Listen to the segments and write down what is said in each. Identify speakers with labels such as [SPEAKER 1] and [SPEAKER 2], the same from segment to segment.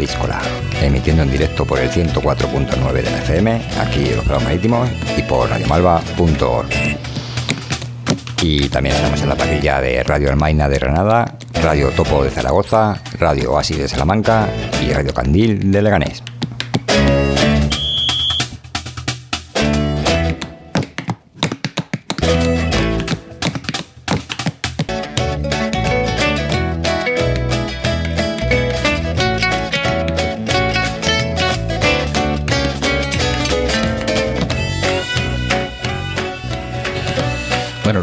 [SPEAKER 1] bienvenidas una semana más a Discola, emitiendo en directo por el 104.9 de la FM, aquí en los Prados Marítimos, y por radiomalva.org. Y también estamos en la parrilla de Radio Almaina de Granada, Radio Topo de Zaragoza, Radio Oasis de Salamanca y Radio Candil de Leganés.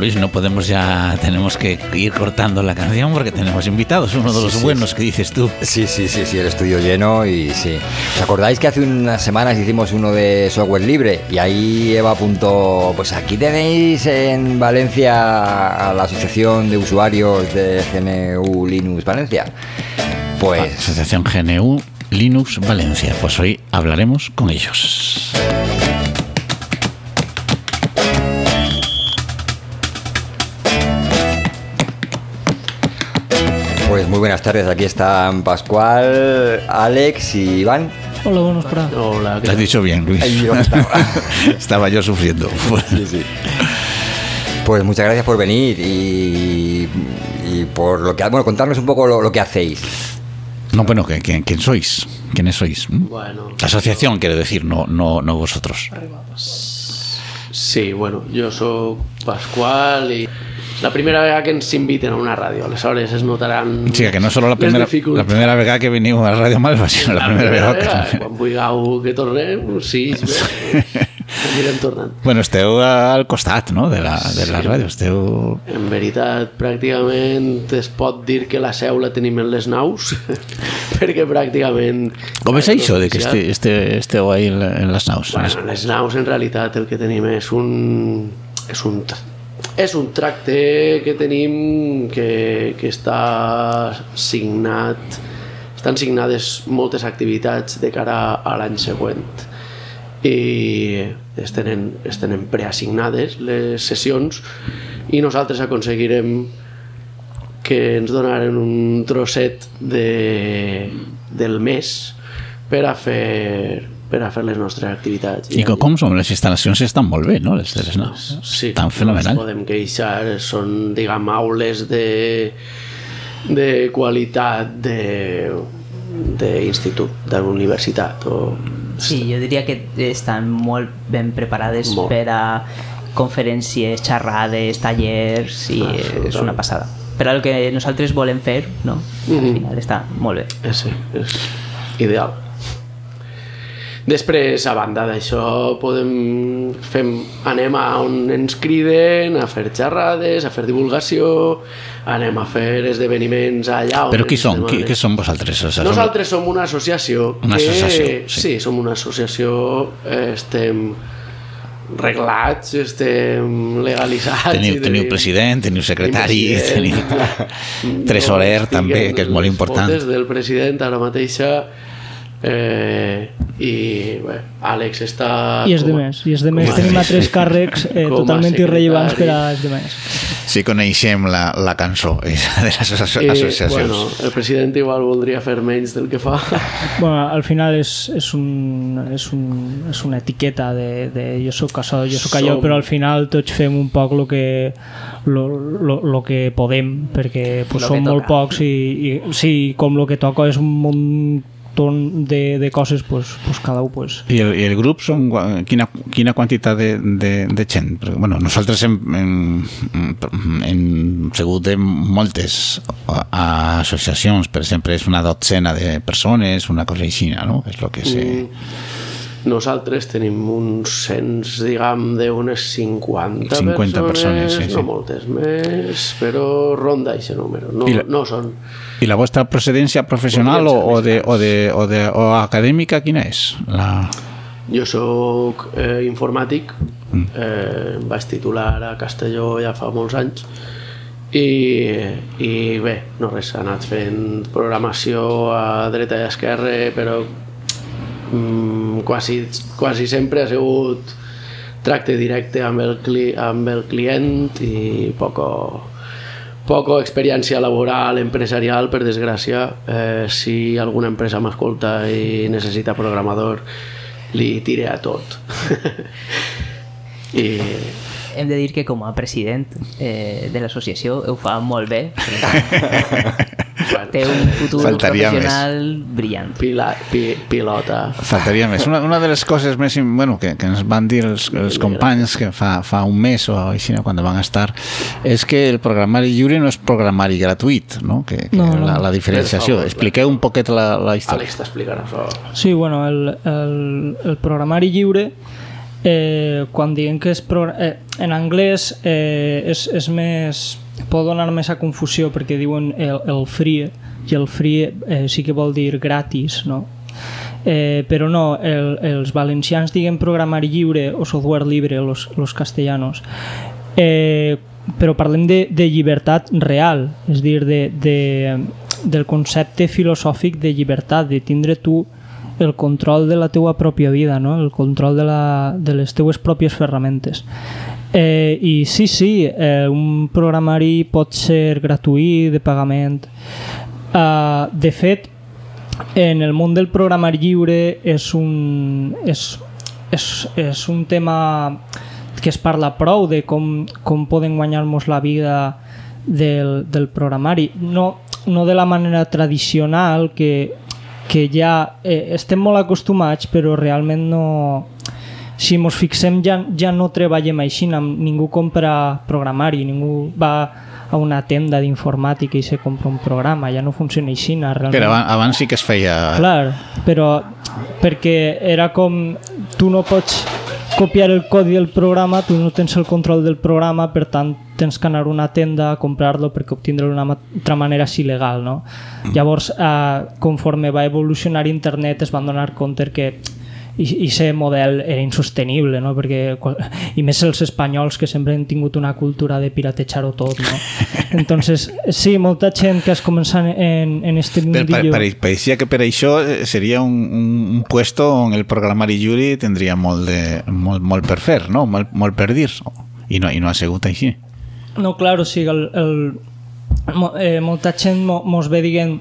[SPEAKER 2] Luis, no podemos ya, tenemos que ir cortando la canción porque tenemos invitados, uno de los
[SPEAKER 1] Sí, sí,
[SPEAKER 2] buenos que dices tú.
[SPEAKER 1] Sí, sí, sí, sí, el estudio lleno y sí. ¿Os acordáis que hace unas semanas hicimos uno de software libre? Y ahí Eva apuntó, pues aquí tenéis en Valencia a la Asociación de Usuarios de GNU Linux Valencia. Pues
[SPEAKER 2] Asociación GNU Linux Valencia. Pues hoy hablaremos con ellos.
[SPEAKER 1] Pues muy buenas tardes, aquí están Pascual, Alex y Iván.
[SPEAKER 3] Hola, buenos para.
[SPEAKER 4] Hola, ¿qué
[SPEAKER 2] Lo has dicho bien, Luis.
[SPEAKER 1] Yo estaba.
[SPEAKER 2] Estaba yo sufriendo.
[SPEAKER 1] Pues muchas gracias por venir y, y por lo que bueno contarnos un poco lo, lo que hacéis.
[SPEAKER 2] No, bueno, ¿quién, quién, quién sois? ¿Quiénes sois? ¿Mm?
[SPEAKER 4] Bueno,
[SPEAKER 2] La asociación, quiero decir, no, no, no vosotros.
[SPEAKER 4] sí, bueno, jo sóc Pasqual i és la primera vegada que ens inviten a una ràdio, aleshores es notaran
[SPEAKER 2] Sí, que no solo la primera, la primera vegada que veniu a Radio Malva, sinó la, primera, vegada que...
[SPEAKER 4] Quan vulgueu que tornem, sí, bé, anirem tornant.
[SPEAKER 2] Bueno, esteu al costat, no?, de la, de la
[SPEAKER 4] Sí.
[SPEAKER 2] ràdio. Esteu...
[SPEAKER 4] En veritat, pràcticament es pot dir que la seu la tenim en les naus, perquè pràcticament...
[SPEAKER 2] Com és això de que este, este, esteu ahí en, en les naus?
[SPEAKER 4] Bueno, les naus en realitat el que tenim és un és un és un tracte que tenim que, que està signat estan signades moltes activitats de cara a l'any següent. I es tenen, es tenen preassignades les sessions i nosaltres aconseguirem que ens donaren un trosset de, del mes per a fer per a fer les nostres activitats.
[SPEAKER 2] I com, com són? Les instal·lacions estan molt bé, no?, les de les naus.
[SPEAKER 4] Sí,
[SPEAKER 2] Estan
[SPEAKER 4] no
[SPEAKER 2] fenomenal.
[SPEAKER 4] ens podem queixar, són, diguem, aules de, de qualitat de d'institut, de la universitat o...
[SPEAKER 3] Sí, jo diria que estan molt ben preparades
[SPEAKER 4] Molt.
[SPEAKER 3] per a conferències, xerrades, tallers i
[SPEAKER 4] Absolutament.
[SPEAKER 3] és una passada. Per al que nosaltres volem fer, no? Al
[SPEAKER 4] Mhm.
[SPEAKER 3] final està molt bé.
[SPEAKER 4] És, sí, és ideal. Després, a banda d'això, podem fem, anem a on ens criden, a fer xerrades, a fer divulgació, anem a fer esdeveniments allà on
[SPEAKER 2] Però qui són? Qui, qui són vosaltres? O sigui,
[SPEAKER 4] Nosaltres som una associació
[SPEAKER 2] Una
[SPEAKER 4] que,
[SPEAKER 2] associació, sí.
[SPEAKER 4] sí. som una associació estem reglats estem legalitzats
[SPEAKER 2] Teniu, teniu
[SPEAKER 4] tenim-
[SPEAKER 2] president, teniu secretari,
[SPEAKER 4] tenim
[SPEAKER 2] teniu
[SPEAKER 4] president.
[SPEAKER 2] tresorer
[SPEAKER 4] estic
[SPEAKER 2] també, que és molt important.
[SPEAKER 4] fotes del president ara mateixa eh, i bé, Àlex està
[SPEAKER 5] I els demés, i els demés
[SPEAKER 4] com a-
[SPEAKER 5] tenim altres càrrecs eh, totalment irrellevants per als demés.
[SPEAKER 2] Sí coneixem la, la cançó de les asso
[SPEAKER 4] I,
[SPEAKER 2] associacions.
[SPEAKER 4] bueno, el president igual voldria fer menys del que fa.
[SPEAKER 5] Bueno, al final és, és, un, és, un, és una etiqueta de, de jo sóc això, jo sóc allò,
[SPEAKER 4] Som-
[SPEAKER 5] però al final tots fem un poc el que, lo, lo, lo que podem, perquè pues,
[SPEAKER 3] Lo
[SPEAKER 5] som
[SPEAKER 3] que
[SPEAKER 5] molt pocs i, i sí, com el que toca és un munt de, de coses, pues, pues cada un pues,
[SPEAKER 2] I el, i el grup són quina, quina quantitat de, de, de gent? Perquè, bueno, nosaltres hem, hem, hem segut de moltes associacions, per exemple, és una dotzena de persones, una cosa així, no? És el que sé.
[SPEAKER 4] Nosaltres tenim uns cents, diguem, d'unes 50,
[SPEAKER 2] 50 persones, sí, sí.
[SPEAKER 4] no moltes més, però ronda aquest número. No,
[SPEAKER 2] I la-
[SPEAKER 4] no són...
[SPEAKER 2] I la vostra procedència professional o, o, de, o, de, o, de, o acadèmica quina és? La...
[SPEAKER 4] Jo sóc eh, informàtic, eh, em vaig titular a Castelló ja fa molts anys. I, i bé, no res, he anat fent programació a dreta i a esquerra, però mm, quasi, quasi sempre ha sigut tracte directe amb el, cli amb el client i poco, poco experiència laboral, empresarial, per desgràcia. Eh, si alguna empresa m'escolta i necessita programador, li tire a tot. I
[SPEAKER 3] Hem de dir que com a president eh, de l'associació ho fa molt bé. Té un futur
[SPEAKER 2] Faltaria
[SPEAKER 3] professional brillant.
[SPEAKER 4] pila, pi, pilota.
[SPEAKER 2] Faltaria més. Una, una de les coses més bueno, que, que ens van dir els, els companys que fa, fa un mes o així, quan van estar, és que el programari lliure no és programari gratuït, no? Que, que
[SPEAKER 5] No, no.
[SPEAKER 2] La, la diferenciació. Expliqueu un poquet la, la història.
[SPEAKER 4] Àlex t'explicarà això.
[SPEAKER 5] Sí, bueno, el, el, el programari lliure, eh, quan diguem que és pro, eh, en anglès eh, és, és més pot donar més a confusió perquè diuen el, el free i el free eh, sí que vol dir gratis, no? Eh, però no, el, els valencians diguem programari lliure o software libre, los, los castellanos, eh, però parlem de, de llibertat real, és dir, de, de, del concepte filosòfic de llibertat, de tindre tu el control de la teua pròpia vida, no? el control de, la, de les teues pròpies ferramentes. Eh, I sí, sí, eh, un programari pot ser gratuït, de pagament. Uh, de fet, en el món del programari lliure és un, és, és, és un tema que es parla prou de com, com poden guanyar-nos la vida del, del programari. No, no de la manera tradicional que, que ja eh, estem molt acostumats però realment no si ens fixem ja, ja no treballem així ningú compra programari ningú va a una tenda d'informàtica i se compra un programa ja no funciona així realment
[SPEAKER 2] Però abans, abans sí que es feia...
[SPEAKER 5] Clar, però perquè era com tu no pots copiar el codi del programa, tu no tens el control del programa, per tant tens que anar a una tenda a comprar-lo perquè obtindre-lo d'una altra manera és il·legal, no? Llavors, eh, conforme va evolucionar internet es van donar compte que i, ser model era insostenible, no? Perquè, i més els espanyols que sempre han tingut una cultura de piratejar-ho tot, no? Entonces, sí, molta gent que es comença en, en este
[SPEAKER 2] Per, per,
[SPEAKER 5] mundillo...
[SPEAKER 2] per, pareixia que per això eh, seria un, un, un puesto on el programari lliure tindria molt, de, molt, molt per fer, no? molt, molt per dir. I no, I no ha sigut així.
[SPEAKER 5] No, clar, o sigui, el, el, eh, molta gent mo, mos ve dient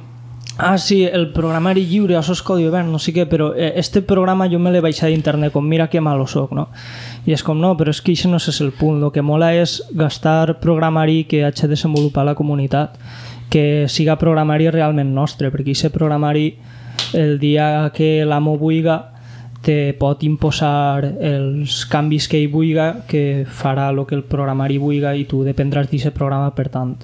[SPEAKER 5] ah, sí, el programari lliure, això és codi obert, no sé què, però eh, este programa jo me l'he baixat d'internet, com mira que malo soc, no? I és com, no, però és que això no és el punt, el que mola és gastar programari que hagi de desenvolupar la comunitat, que siga programari realment nostre, perquè aquest programari el dia que l'amo vulga te pot imposar els canvis que ell vulga que farà el que el programari vulga i tu dependràs d'aquest programa per tant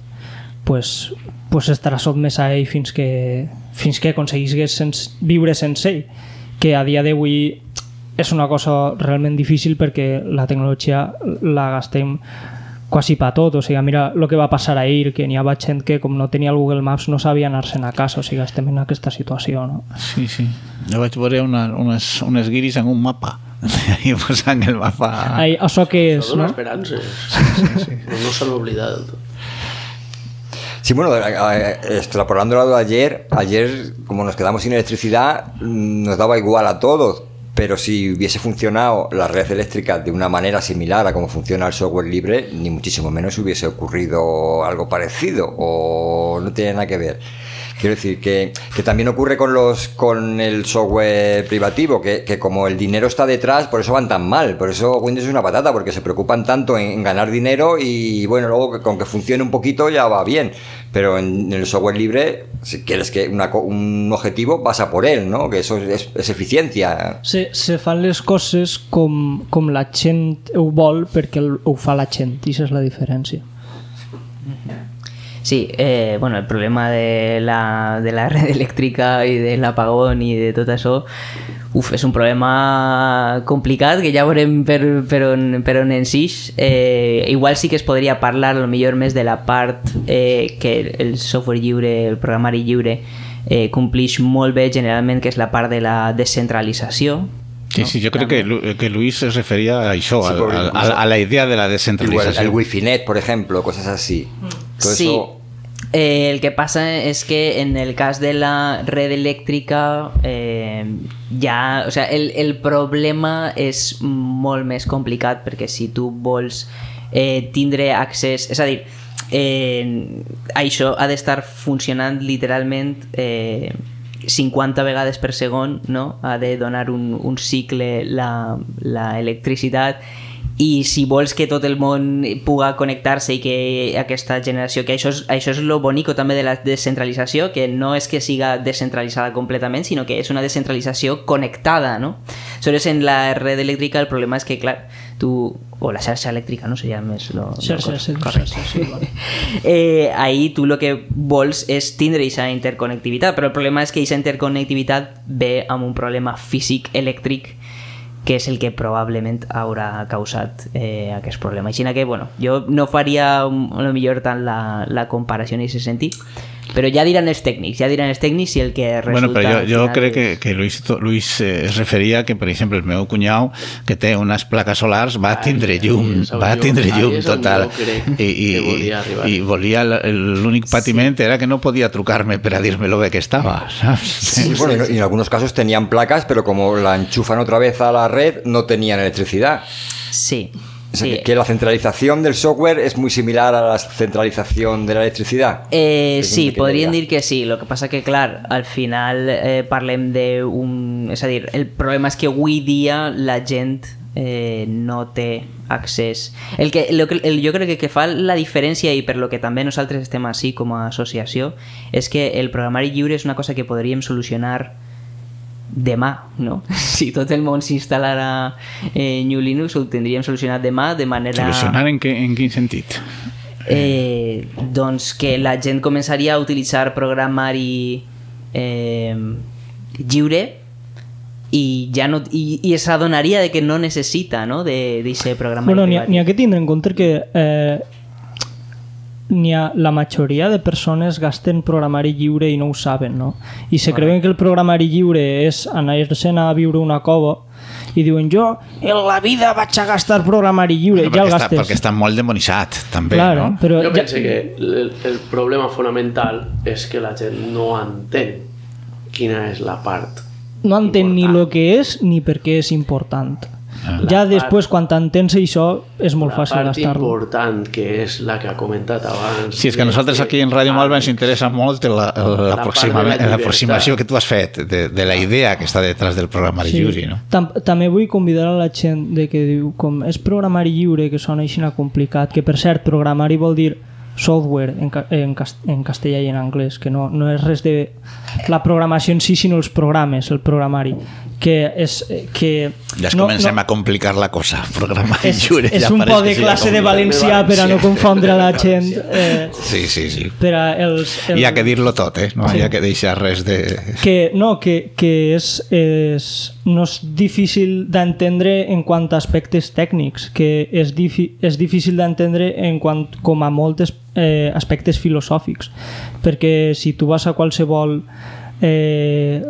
[SPEAKER 5] pues, pues estarà sotmès a ell fins que, fins que aconseguissis sens, viure sense ell que a dia d'avui és una cosa realment difícil perquè la tecnologia la gastem quasi per tot, o sigui, mira el que va passar ahir, que n'hi havia gent que com no tenia el Google Maps no sabia anar-se'n a casa, o sigui, estem en aquesta situació, no?
[SPEAKER 2] Sí, sí. Jo vaig veure una, unes, unes guiris en un mapa i posant el mapa...
[SPEAKER 5] Ai, això què és,
[SPEAKER 4] Dona
[SPEAKER 5] no?
[SPEAKER 4] esperances. Sí, sí, sí. No se l'oblida del tot.
[SPEAKER 1] Sí, bueno, extrapolándolo de ayer, ayer como nos quedamos sin electricidad, mm, nos daba igual a todos, pero si hubiese funcionado la red eléctrica de una manera similar a como funciona el software libre, ni muchísimo menos hubiese ocurrido algo parecido o no tiene nada que ver. Quiero decir que, que también ocurre con los con el software privativo, que, que como el dinero está detrás, por eso van tan mal. Por eso Windows es una patata, porque se preocupan tanto en, en ganar dinero y bueno, luego que con que funcione un poquito ya va bien. Pero en, el software libre, si quieres que una co- un objetivo, vas a por él, ¿no? Que eso es, es eficiencia.
[SPEAKER 5] Se, se fan les coses com, com la gent ho vol perquè el- ho fa la gent, i és la diferència.
[SPEAKER 3] Sí, eh, bueno, el problema de la, de la red eléctrica i de l'apagón i de tot això uf, és un problema complicat que ja veurem per, per, on, per on ens ix. Eh, igual sí que es podria parlar lo millor més de la part eh, que el software lliure, el programari lliure eh, complix molt bé generalment, que és la part de la descentralització,
[SPEAKER 2] Sí, sí, yo creo que, que Luis se refería a eso,
[SPEAKER 1] Sí,
[SPEAKER 2] a,
[SPEAKER 1] porque
[SPEAKER 2] a-
[SPEAKER 1] incluso-
[SPEAKER 2] a- a la idea de la
[SPEAKER 1] Igual,
[SPEAKER 2] descentralización.
[SPEAKER 1] el Wi-Fi Net, por ejemplo, cosas así. Todo
[SPEAKER 3] sí.
[SPEAKER 1] eso
[SPEAKER 3] Eh, el que pasa es que en el caso de la red eléctrica eh, ja, o sea, el, el problema és molt més complicat perquè si tu vols eh, tindre accés... És a dir, eh, això ha d'estar funcionant literalment eh, 50 vegades per segon, no? ha de donar un, un cicle la, la electricitat i si vols que tot el món puga connectar-se i que aquesta generació, que això és, això és lo bonico també de la descentralització, que no és que siga descentralitzada completament, sinó que és una descentralització connectada, no? Aleshores, en la red elèctrica el problema és que, clar, tu... o la xarxa elèctrica, no? Més lo...
[SPEAKER 5] Xarxa,
[SPEAKER 3] lo ahí tu el que vols és tindre aquesta interconnectivitat, però el problema és que aquesta interconnectivitat ve amb un problema físic elèctric que és el que probablement haurà causat eh, aquest problema. Així que, bueno, jo no faria a lo millor tant la, la comparació en aquest sentit, però ja diran els tècnics, ja diran els tècnics si el que resulta...
[SPEAKER 2] Bueno,
[SPEAKER 3] al
[SPEAKER 2] jo
[SPEAKER 3] final
[SPEAKER 2] crec que, que Luis, Luis eh, es referia que, per exemple, el meu cunyau, que té unes plaques solars, va tindre llum, va tindre llum total. I, i,
[SPEAKER 4] arribar.
[SPEAKER 2] i volia, l'únic patiment era que no podia trucar-me per a dir-me lo bé que estava, saps?
[SPEAKER 1] Sí, bueno, y no- y en algunos casos tenían placas, pero como la enchufan otra vez a la red, no tenían electricidad.
[SPEAKER 3] Sí,
[SPEAKER 1] O sea,
[SPEAKER 3] sí.
[SPEAKER 1] que, que la centralización del software es muy similar a la centralización de la electricidad.
[SPEAKER 3] Eh,
[SPEAKER 1] un
[SPEAKER 3] sí,
[SPEAKER 1] debate.
[SPEAKER 3] dir que sí, el que passa que, clar, al final eh, parlem d'un... És a dir, el problema és que avui dia la gent eh, no té accés. El que, el, que- el, jo crec que, que fa la diferència i per lo que també nosaltres estem així com a associació és que el programari lliure és una cosa que podríem solucionar demà, no? Si tot el món s'instal·lara en New Linux ho tindríem solucionat demà de manera...
[SPEAKER 2] Solucionar en, què, en quin sentit?
[SPEAKER 3] eh, doncs que la gent començaria a utilitzar programari eh, lliure i ja no i, i s'adonaria de que no necessita no, d'aquest programari
[SPEAKER 5] Bueno, n'hi ha,
[SPEAKER 3] privat.
[SPEAKER 5] n'hi ha que tindre en compte que eh, n'hi ha, la majoria de persones gasten programari lliure i no ho saben, no? I se creuen que el programari lliure és anar-se'n a viure una cova i diuen jo en la vida vaig a gastar programari lliure,
[SPEAKER 2] Bueno,
[SPEAKER 5] ja el
[SPEAKER 2] perquè, està,
[SPEAKER 5] gastes.
[SPEAKER 2] perquè està molt demonitzat, també,
[SPEAKER 5] Claro,
[SPEAKER 2] no?
[SPEAKER 5] però
[SPEAKER 4] Jo
[SPEAKER 5] ja,
[SPEAKER 4] penso que el, el problema fonamental és que la gent no entén quina és la part
[SPEAKER 5] no entén ni
[SPEAKER 4] important.
[SPEAKER 5] el que és ni per què és important.
[SPEAKER 2] Ah.
[SPEAKER 5] Ja
[SPEAKER 4] La
[SPEAKER 5] després, quan t'entens això, és molt
[SPEAKER 4] la
[SPEAKER 5] fàcil
[SPEAKER 4] part
[SPEAKER 5] gastar-lo.
[SPEAKER 4] important que és la que ha comentat abans
[SPEAKER 2] Sí, és que a nosaltres aquí en Ràdio Malva ens interessa molt la-
[SPEAKER 4] La part la
[SPEAKER 2] l'aproximació que tu has fet de, de la idea que està detrás del programari lliure, no?
[SPEAKER 5] Tam també vull convidar a la gent de que diu com és programari lliure que sona així complicat, que per cert programari vol dir software en, ca en, cas en castellà i en anglès, que no, no és res de la programació en si, sinó els programes, el programari, que és eh, que
[SPEAKER 2] Ja es comencem a complicar la cosa. Programari
[SPEAKER 5] és,
[SPEAKER 2] lliure
[SPEAKER 5] és
[SPEAKER 2] ja
[SPEAKER 5] un
[SPEAKER 2] pareix
[SPEAKER 5] po de classe de valencià per a no confondre la gent eh,
[SPEAKER 2] Sí, sí, sí.
[SPEAKER 5] per a els, els
[SPEAKER 2] Hi ha que dir-lo tot, eh? No
[SPEAKER 5] Sí.
[SPEAKER 2] hi ha que deixar res de...
[SPEAKER 5] que no, que, que és, és, no és difícil d'entendre en quant a aspectes tècnics, que és, difi, és difícil d'entendre en quant com a moltes eh, aspectes filosòfics, perquè si tu vas a qualsevol eh,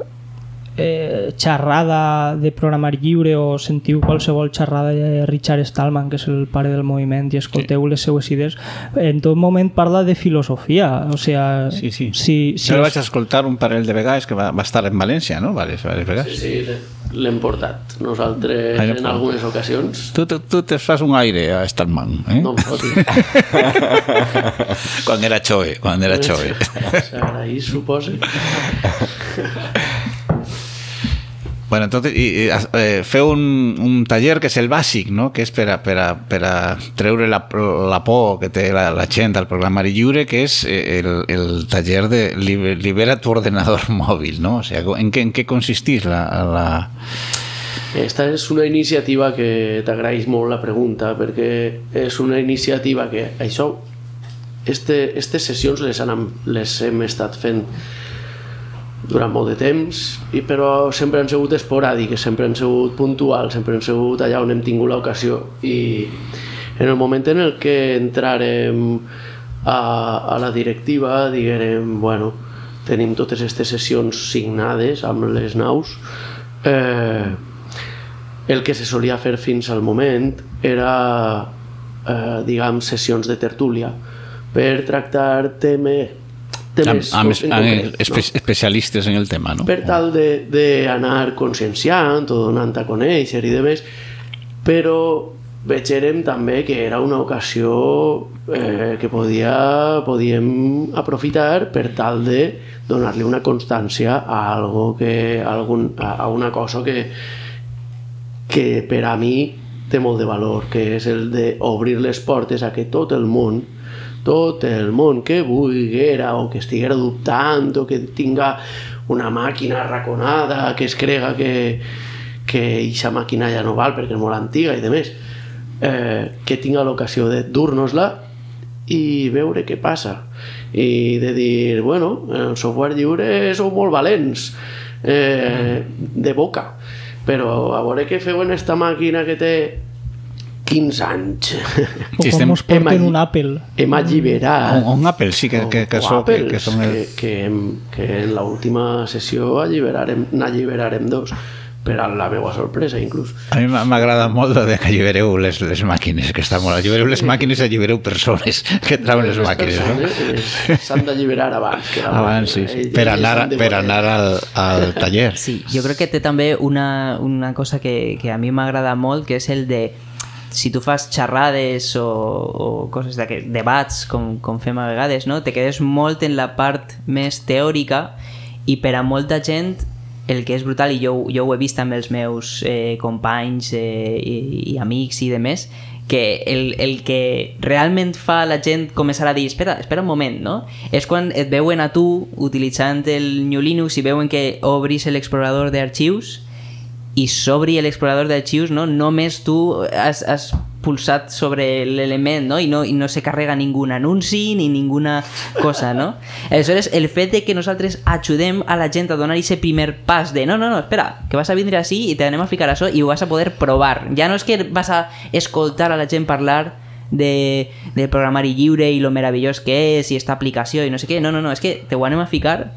[SPEAKER 5] eh, xerrada de programari lliure o sentiu qualsevol xerrada de Richard Stallman, que és el pare del moviment, i escolteu les seues idees, en tot moment parla de filosofia. O sea,
[SPEAKER 2] Sí, sí.
[SPEAKER 5] Si, si
[SPEAKER 2] jo el
[SPEAKER 5] és-
[SPEAKER 2] vaig escoltar un parell de vegades que va, va estar en València, no? Vale, vale,
[SPEAKER 4] Sí,
[SPEAKER 2] vegades.
[SPEAKER 4] sí, l'hem portat. Nosaltres,
[SPEAKER 2] ja
[SPEAKER 4] en algunes ocasions,
[SPEAKER 2] Tu, tu, tu te fas un aire a Stallman, eh?
[SPEAKER 4] no em fotis.
[SPEAKER 2] quan era Choe, quan era Choe.
[SPEAKER 4] Ahí suposa.
[SPEAKER 2] Bueno, entonces, i, i, eh, feu un, un taller que és el bàsic, no? que és per a, per a, per a treure la, la por que té la, la gent al programari lliure, que és eh, el, el taller de liber- Libera tu ordenador mòbil. No? O sea, en, què, en què consistís la, la...
[SPEAKER 4] Esta és una iniciativa que t'agraeix molt la pregunta perquè és una iniciativa que això este, estes sessions les, han, les hem estat fent durant molt de temps i però sempre han sigut esporàdiques sempre han sigut puntuals sempre han sigut allà on hem tingut l'ocasió. I en el moment en el que entrarem a, a la directiva diguem, bueno, tenim totes aquestes sessions signades amb les naus eh, el que se solia fer fins al moment era eh, diguem sessions de tertúlia per tractar temes
[SPEAKER 2] Amb,
[SPEAKER 4] temes
[SPEAKER 2] amb,
[SPEAKER 4] en
[SPEAKER 2] amb
[SPEAKER 4] concret,
[SPEAKER 2] espe especialistes en el tema, no?
[SPEAKER 4] per tal d'anar conscienciant o donant a conèixer i demés però veig també que era una ocasió eh, que podia, podíem aprofitar per tal de donar-li una constància a algo que, a, algun, a, a una cosa que, que per a mi té molt de valor, que és el d'obrir les portes a que tot el món tot el món que vulguera o que estiguera dubtant o que tinga una màquina arraconada que es crega que, que eixa màquina ja no val perquè és molt antiga i de més eh, que tinga l'ocasió de dur-nos-la i veure què passa. I de dir, bueno, el software lliure sou molt valents eh, de boca però a veure què feu en esta màquina que té 15 anys
[SPEAKER 5] o com us porten un Apple
[SPEAKER 4] hem alliberat
[SPEAKER 2] un, un Apple sí que, que, que,
[SPEAKER 4] o,
[SPEAKER 2] so, que, que són el...
[SPEAKER 4] que, que, hem, que en l'última sessió alliberarem, n'alliberarem dos per a la meva sorpresa, inclús.
[SPEAKER 2] A mi m'agrada molt de que allibereu les, les màquines, que està molt. Allibereu les màquines i allibereu persones que trauen les, les màquines.
[SPEAKER 4] No? S'han d'alliberar abans. Que
[SPEAKER 2] abans, sí. sí. Per anar, per anar al, al taller.
[SPEAKER 3] Sí, jo crec que té també una, una cosa que, que a mi m'agrada molt, que és el de si tu fas xerrades o, o coses de debats com, com fem a vegades, no? te quedes molt en la part més teòrica i per a molta gent el que és brutal, i jo, jo ho he vist amb els meus eh, companys eh, i, i amics i de més, que el, el que realment fa la gent començar a dir espera, espera un moment, no? És quan et veuen a tu utilitzant el New Linux i veuen que obris l'explorador d'arxius i s'obri l'explorador d'arxius, no? només tu has, has pulsat sobre l'element no? I, no, i no se carrega ningú anunci ni ninguna cosa, no? Aleshores, el fet de que nosaltres ajudem a la gent a donar aquest primer pas de no, no, no, espera, que vas a vindre així i t'anem a ficar això i ho vas a poder provar. Ja no és que vas a escoltar a la gent parlar de, de programari lliure i lo meravellós que és i esta aplicació i no sé què, no, no, no, és que te ho anem a ficar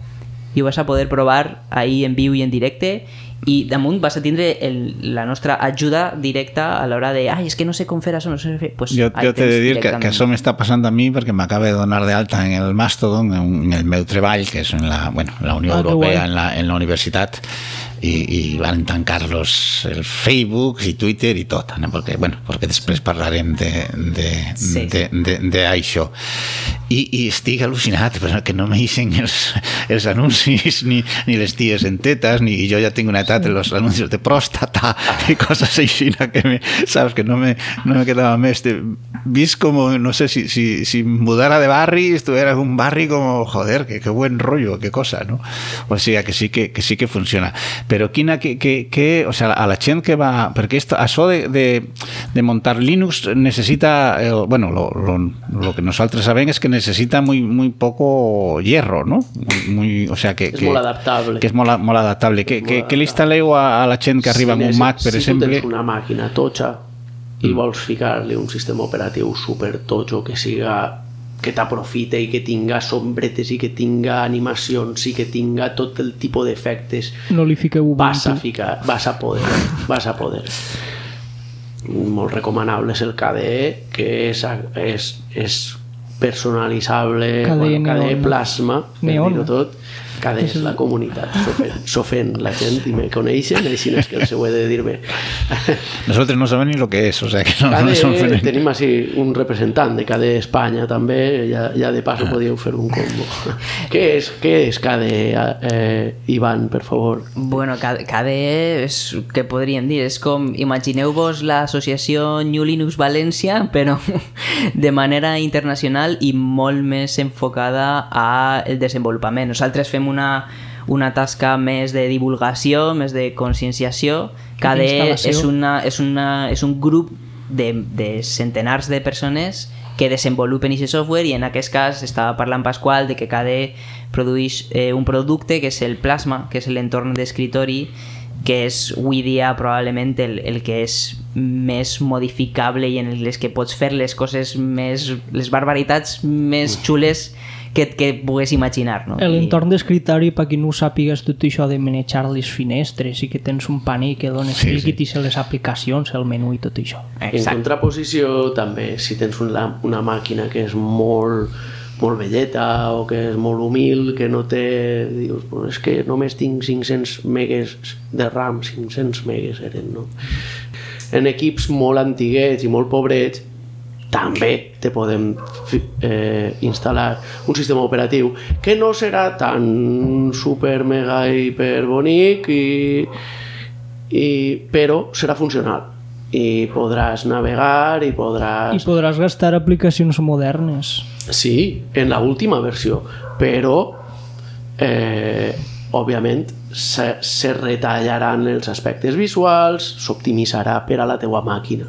[SPEAKER 3] i ho vas a poder provar ahí en viu i en directe i damunt vas a tindre el, la nostra ajuda directa a l'hora de ai, és que no sé com fer això, no sé fer pues,
[SPEAKER 2] jo, jo t'he de dir que, que això m'està passant a mi perquè m'acaba de donar d'alta en el Mastodon en el meu treball, que és en la, bueno, la Unió ah, Europea, en la, en la universitat i, i van tancar-los el Facebook i Twitter i tot, no? perquè, bueno, perquè després parlarem d'això. De, de, sí. de, de, de, de I, I estic al·lucinat però que no m'eixen els, els anuncis ni, ni les ties en tetes ni jo ja tinc una edat en els anuncis de pròstata i coses així que me, saps que no me, no me quedava més de, vist com, no sé, si, si, si mudara de barri estuviera en un barri como, joder, que, que buen rollo, qué cosa, ¿no? O sigui que sí que, que sí que funciona però quina, que, que, que, o sea, a la gent que va... Perquè esto, això de, de, de montar Linux necessita, eh, bueno, lo, lo, lo que nosaltres sabem és que necessita muy, muy poco hierro, ¿no? Muy, o sea, que,
[SPEAKER 4] és
[SPEAKER 2] que,
[SPEAKER 4] molt adaptable.
[SPEAKER 2] Que és molt, molt adaptable. Que, que, que a, a la gent que arriba si amb un Mac, per
[SPEAKER 4] si
[SPEAKER 2] exemple...
[SPEAKER 4] Si tu tens una màquina totxa i mm. vols ficar-li un sistema operatiu super totxo que siga que t'aprofite i que tinga sombretes i que tinga animacions i que tinga tot el tipus d'efectes
[SPEAKER 5] no li fiqueu
[SPEAKER 4] vas a ficar, vas a poder vas a poder. Molt recomanable és el KDE que és, és, és personalitzable KDE, bueno, KDE plasma per dir-ho tot cada és la comunitat s'ofèn la gent i me coneixen així no és que els ho he de dir bé
[SPEAKER 2] Nosotros no sabem ni lo que és o sea que no,
[SPEAKER 4] no
[SPEAKER 2] som
[SPEAKER 4] tenim així un representant de cada Espanya també ja, ja de pas ah. podíeu fer un combo. Què és, què és cada eh, Ivan, per favor?
[SPEAKER 3] Bueno, cada és què podríem dir, és com imagineu-vos l'associació New Linux València però de manera internacional i molt més enfocada al desenvolupament. Nosaltres fem una, una tasca més de divulgació, més de conscienciació. KDE és, una, és, una, és un grup de, de centenars de persones que desenvolupen aquest software i en aquest cas estava parlant Pasqual de que KDE produeix eh, un producte que és el Plasma, que és l'entorn d'escritori que és avui dia probablement el, el que és més modificable i en les que pots fer les coses més les barbaritats més xules que, que pogués imaginar. No?
[SPEAKER 5] L'entorn d'escriptori, per qui no ho sàpigues, tot això de manejar les finestres i que tens un panell que dones sí, clic sí. i les aplicacions, el menú i tot això.
[SPEAKER 4] Exacte. En contraposició, també, si tens una, una màquina que és molt molt velleta o que és molt humil, que no té... Dius, pues és que només tinc 500 megues de RAM, 500 megues eren, no? en equips molt antiguets i molt pobrets també te podem eh, instal·lar un sistema operatiu que no serà tan super mega hiper bonic i, i, però serà funcional i podràs navegar i
[SPEAKER 5] I
[SPEAKER 4] podràs...
[SPEAKER 5] podràs gastar aplicacions modernes.
[SPEAKER 4] Sí, en la última versió, però eh, òbviament se, se retallaran els aspectes visuals, s'optimitzarà per a la teua màquina,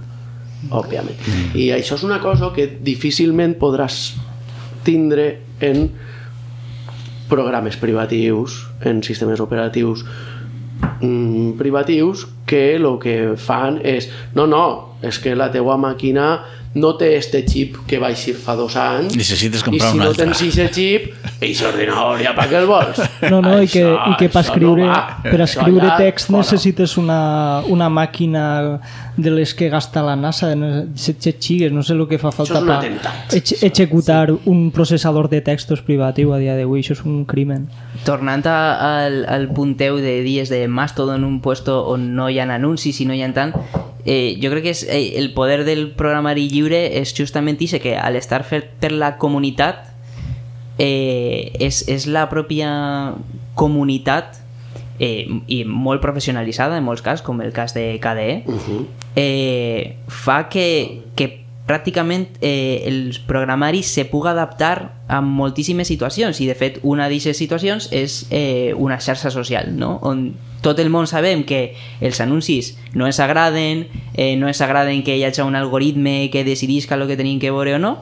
[SPEAKER 4] òbviament. I això és una cosa que difícilment podràs tindre en programes privatius, en sistemes operatius mm, privatius que el que fan és no, no, és que la teua màquina no té este xip que va eixir fa dos anys
[SPEAKER 2] Necessites
[SPEAKER 4] i
[SPEAKER 2] comprar
[SPEAKER 4] si
[SPEAKER 2] un
[SPEAKER 4] no
[SPEAKER 2] altre.
[SPEAKER 4] tens aquest xip, aquest ordinador ja per què el vols?
[SPEAKER 5] No, no, i que,
[SPEAKER 4] Això-
[SPEAKER 5] i que per
[SPEAKER 4] això
[SPEAKER 5] escriure,
[SPEAKER 4] no
[SPEAKER 5] per
[SPEAKER 4] Això
[SPEAKER 5] escriure
[SPEAKER 4] ja
[SPEAKER 5] text
[SPEAKER 4] fora.
[SPEAKER 5] necessites una, una màquina de les que gasta la NASA, no xigues, no sé el que fa falta per executar un processador de textos privatiu a dia d'avui, això és un crimen.
[SPEAKER 3] Tornant al, al punteu de dies de Mastodon, un puesto on no hi ha anuncis i no hi ha tant, eh, jo crec que és, eh, el poder del programari lliure és justament això, que al estar fet per la comunitat eh, és, és la pròpia comunitat eh, i molt professionalitzada en molts casos, com el cas de KDE,
[SPEAKER 4] Uh -huh.
[SPEAKER 3] eh, fa que, que pràcticament eh, els programaris se puga adaptar a moltíssimes situacions i de fet una d'aquestes situacions és eh, una xarxa social no? on tot el món sabem que els anuncis no ens agraden eh, no ens agraden que hi hagi un algoritme que decidisca el que tenim que veure o no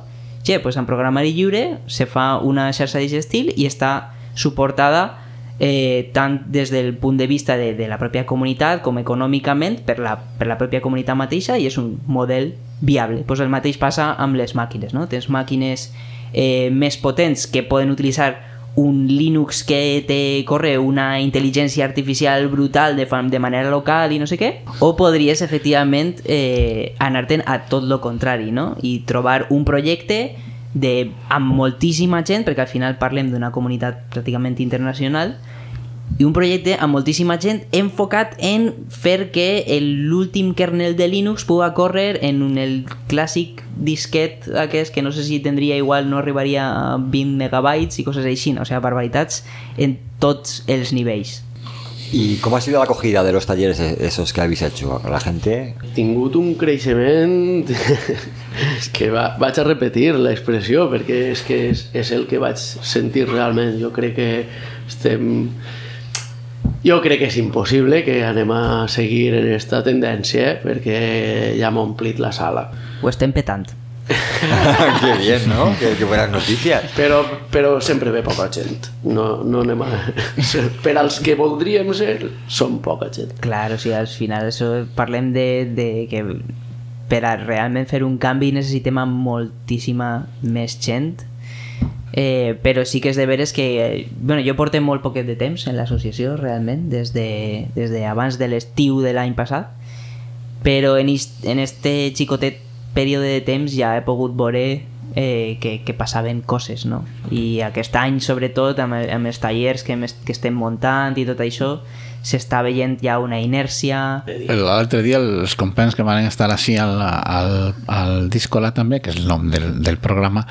[SPEAKER 3] Che, pues en programari lliure se fa una xarxa d'aquest estil i està suportada eh, tant des del punt de vista de, de la pròpia comunitat com econòmicament per la, per la pròpia comunitat mateixa i és un model viable. Pues el mateix passa amb les màquines, no? Tens màquines eh, més potents que poden utilitzar un Linux que te corre una intel·ligència artificial brutal de, de manera local i no sé què, o podries efectivament eh, anar-te'n a tot lo contrari, no? I trobar un projecte de, amb moltíssima gent, perquè al final parlem d'una comunitat pràcticament internacional, i un projecte amb moltíssima gent enfocat en fer que l'últim kernel de Linux puga córrer en un, el clàssic disquet aquest que no sé si tindria igual, no arribaria a 20 megabytes i coses així, o sigui, barbaritats en tots els nivells.
[SPEAKER 1] ¿Y cómo ha sido la acogida de los talleres e- esos que habéis hecho? La gente...
[SPEAKER 4] tingut un creixement que va, vaig a repetir l'expressió perquè és que és, és el que vaig sentir realment jo crec que estem jo crec que és impossible que anem a seguir en aquesta tendència perquè ja m'ha omplit la sala
[SPEAKER 3] Ho estem petant.
[SPEAKER 1] Qué bien, ¿no? Qué, qué buenas noticias.
[SPEAKER 4] però, però sempre ve poca gent no, no anem a... per als que voldríem ser som poca gent
[SPEAKER 3] Clar, o sigui, al final això parlem de, de que per a realment fer un canvi necessitem moltíssima més gent eh, però sí que és de veres que eh, bueno, jo porto molt poquet de temps en l'associació realment des de, des de abans de l'estiu de l'any passat però en, en este xicotet període de temps ja he pogut veure eh, que, que passaven coses, no? I aquest any, sobretot, amb, amb els tallers que, hem est- que estem muntant i tot això, s'està veient ja una inèrcia...
[SPEAKER 2] L'altre dia els companys que van estar així al, al, al Discola també, que és el nom del, del programa,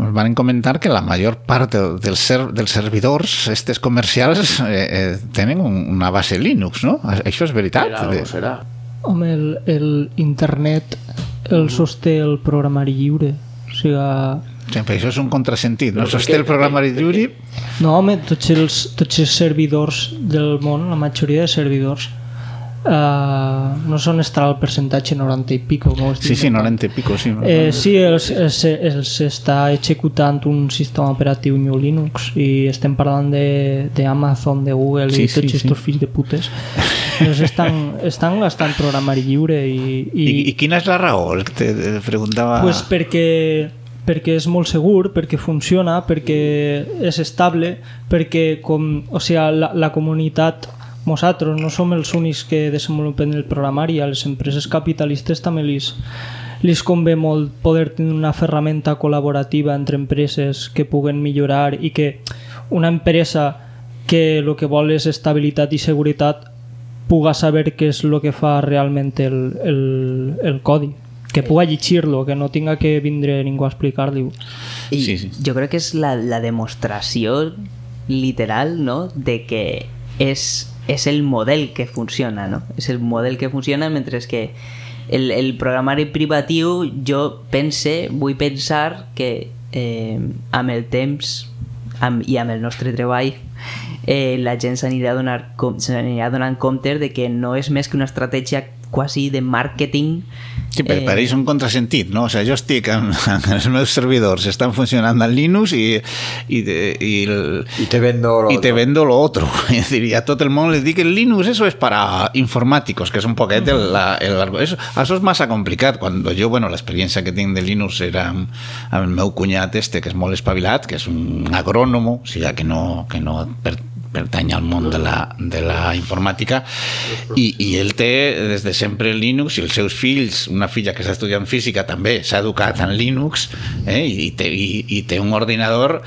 [SPEAKER 2] ens van comentar que la major part del, del ser, dels servidors estes comercials eh, eh, tenen un, una base Linux, no? Això és veritat?
[SPEAKER 4] algo serà
[SPEAKER 5] Home, el, el internet el sosté el programari lliure. O sigui,
[SPEAKER 2] Sempre, això és un contrasentit. No, sosté el programari lliure
[SPEAKER 5] no, home, tots els, tots els servidors del món, la majoria de servidors, uh, no són estarà el percentatge 90 i pico. No
[SPEAKER 2] Sí, sí,
[SPEAKER 5] inventant.
[SPEAKER 2] 90 i pico, sí.
[SPEAKER 5] Eh, sí, els, els, els està executant un sistema operatiu New Linux i estem parlant de, de Amazon, de Google
[SPEAKER 2] Sí,
[SPEAKER 5] i tots
[SPEAKER 2] sí,
[SPEAKER 5] estos
[SPEAKER 2] sí.
[SPEAKER 5] fills de putes. Doncs estan, estan gastant programari lliure i, i,
[SPEAKER 2] I, I quina és la raó? Te te preguntava...
[SPEAKER 5] pues perquè perquè és molt segur, perquè funciona, perquè és estable, perquè com, o sigui, la, la comunitat nosaltres no som els únics que desenvolupen el programari, a les empreses capitalistes també lis, lis convé molt poder tenir una ferramenta col·laborativa entre empreses que puguen millorar i que una empresa que el que vol és estabilitat i seguretat puga saber què és el que fa realment el, el, el codi que puga llegir-lo, que no tinga que vindre ningú a explicar-li
[SPEAKER 3] I
[SPEAKER 2] Sí, sí.
[SPEAKER 3] jo crec que és la, la demostració literal no? de que és, és el model que funciona, no? És el model que funciona mentre que el, el programari privatiu jo pense, vull pensar que eh, amb el temps amb, i amb el nostre treball eh, la gent s'anirà donant compte de que no és més que una estratègia quasi de màrqueting
[SPEAKER 2] Sí, per, per ells és un contrasentit, no? O sigui, jo estic en, en els meus servidors, estan funcionant en Linux i, i, i, el,
[SPEAKER 1] Y te vendo lo
[SPEAKER 2] y te
[SPEAKER 1] otro.
[SPEAKER 2] vendo lo otro. Es decir, y a todo el mundo les dic que el Linux eso es para informáticos, que és un poquet el, el, eso, això és massa complicat. Quan jo, bueno, l'experiència que tinc de Linux era amb, amb el meu cunyat este, que és molt espavilat, que és un agrònomo, o sigui, que no, que no per, pertany al món de la, de la informàtica i, i ell té des de sempre Linux i els seus fills, una filla que està estudiant física també s'ha educat en Linux eh? I, té, i, i té un ordinador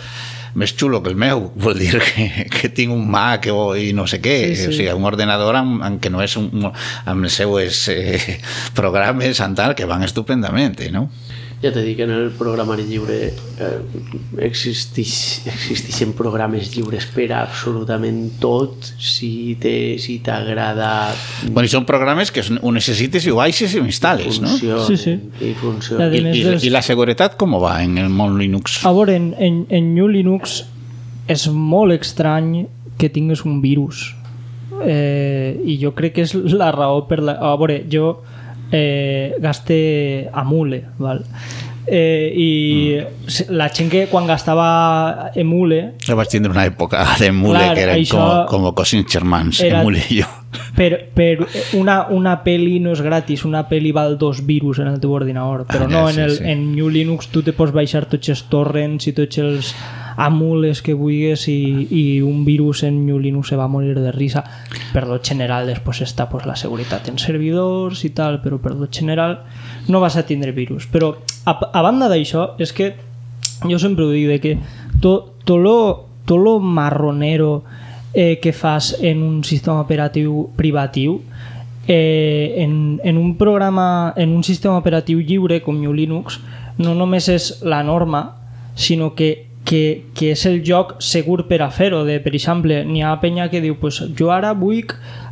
[SPEAKER 2] més xulo que el meu, vol dir que, que tinc un Mac o, i no sé què,
[SPEAKER 5] Sí, sí.
[SPEAKER 2] o sigui, un ordenador amb, amb que no és un, amb els seus eh, programes en tal, que van estupendament, no?
[SPEAKER 4] Ja t'he dit que en el programari lliure eh, existix, existeixen programes lliures per a absolutament tot si te- si t'agrada
[SPEAKER 2] Bueno, i són programes que ho necessites i ho baixes i ho instal·les, no?
[SPEAKER 5] Sí, sí.
[SPEAKER 4] i
[SPEAKER 5] I
[SPEAKER 4] funciona
[SPEAKER 2] I, i, I la seguretat com va en el món Linux?
[SPEAKER 5] A veure, en, en, en New Linux és molt estrany que tingues un virus. Eh, I jo crec que és la raó per la... A veure, jo eh, gaste Amule, val? Eh, I mm. la gent que quan gastava Emule
[SPEAKER 2] Jo vaig tindre una època d'emule que eren
[SPEAKER 5] això
[SPEAKER 2] com, com cosins germans,
[SPEAKER 5] era-
[SPEAKER 2] emule i jo.
[SPEAKER 5] per, per una, una peli no és gratis, una peli val dos virus en el teu ordinador, però
[SPEAKER 2] Ah,
[SPEAKER 5] no,
[SPEAKER 2] ja,
[SPEAKER 5] en,
[SPEAKER 2] sí,
[SPEAKER 5] el,
[SPEAKER 2] sí.
[SPEAKER 5] en New Linux tu te pots baixar tots els torrents i tots els amules que vulguis i, i un virus en New se va a morir de risa. Per lo general després està pues, la seguretat en servidors i tal, però per lo general no vas a tindre virus. Però a, a banda d'això és que jo sempre ho dic de que tot to lo, to lo marronero eh, que fas en un sistema operatiu privatiu eh, en, en un programa en un sistema operatiu lliure com New Linux no només és la norma sinó que, que, que és el joc segur per a fer-ho. Per exemple, n'hi ha penya que diu pues, jo ara vull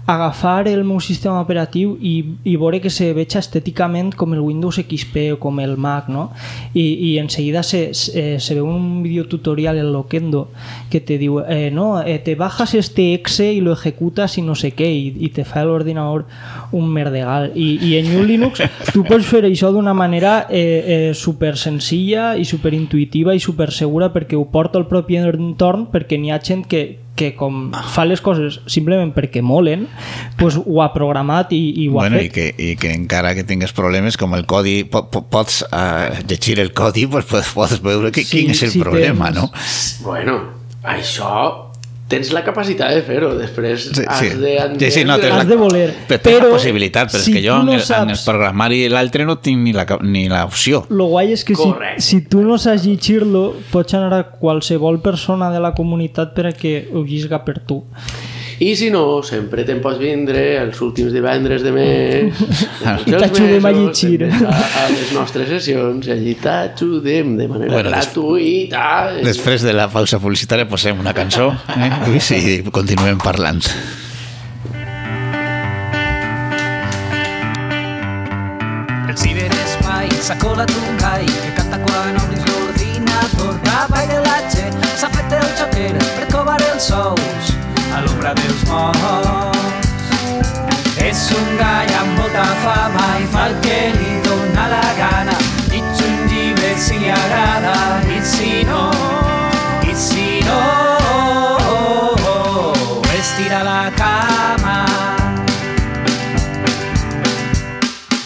[SPEAKER 5] agafar el meu sistema operatiu i, i veure que se veja estèticament com el Windows XP o com el Mac no? i, i en seguida se, se, se veu un videotutorial en Loquendo que te diu eh, no, eh, te bajas este exe y lo ejecutas y no sé què i, i te fa el ordinador un merdegal i, i en New Linux tu pots fer això d'una manera eh, eh, super senzilla i super intuitiva i super segura perquè ho porta el propi entorn perquè n'hi ha gent que, que com fa les coses simplement perquè molen pues ho ha programat i, i ho
[SPEAKER 2] Bueno,
[SPEAKER 5] ha
[SPEAKER 2] i
[SPEAKER 5] fet
[SPEAKER 2] que, i que encara que tingues problemes com el codi, po, po, pots uh, llegir el codi, pues, pots, pots veure que,
[SPEAKER 5] Sí,
[SPEAKER 2] quin és el
[SPEAKER 5] si
[SPEAKER 2] problema,
[SPEAKER 5] tens-
[SPEAKER 2] no?
[SPEAKER 4] bueno, això tens la capacitat de fer-ho després
[SPEAKER 2] Sí,
[SPEAKER 4] has
[SPEAKER 2] sí.
[SPEAKER 4] de
[SPEAKER 2] Sí, sí, no, tens
[SPEAKER 5] Has de voler.
[SPEAKER 2] Però tens
[SPEAKER 5] Però
[SPEAKER 2] la possibilitat, però
[SPEAKER 5] si
[SPEAKER 2] és que jo
[SPEAKER 5] tu
[SPEAKER 2] en,
[SPEAKER 5] no
[SPEAKER 2] el, en el
[SPEAKER 5] saps-
[SPEAKER 2] programari i l'altre no tinc ni la, ni l'opció.
[SPEAKER 5] Lo guai és que si,
[SPEAKER 4] Correcte.
[SPEAKER 5] si tu no saps llegir-lo, pots anar a qualsevol persona de la comunitat per a que ho llisga per tu.
[SPEAKER 4] I si no, sempre te'n pots vindre els últims divendres de mes
[SPEAKER 5] t'ajudem a llegir.
[SPEAKER 4] a, a les nostres sessions i allí t'ajudem de manera
[SPEAKER 2] Bueno, des-
[SPEAKER 4] gratuïta
[SPEAKER 2] Després de la pausa publicitària posem una cançó eh, i continuem parlant.
[SPEAKER 6] El ciberespai s'ha colat un gai que canta quan morts. És un gai amb molta fama i fa el que li dóna la gana. Llits un llibre si li agrada i si no, i si no, estira la cama.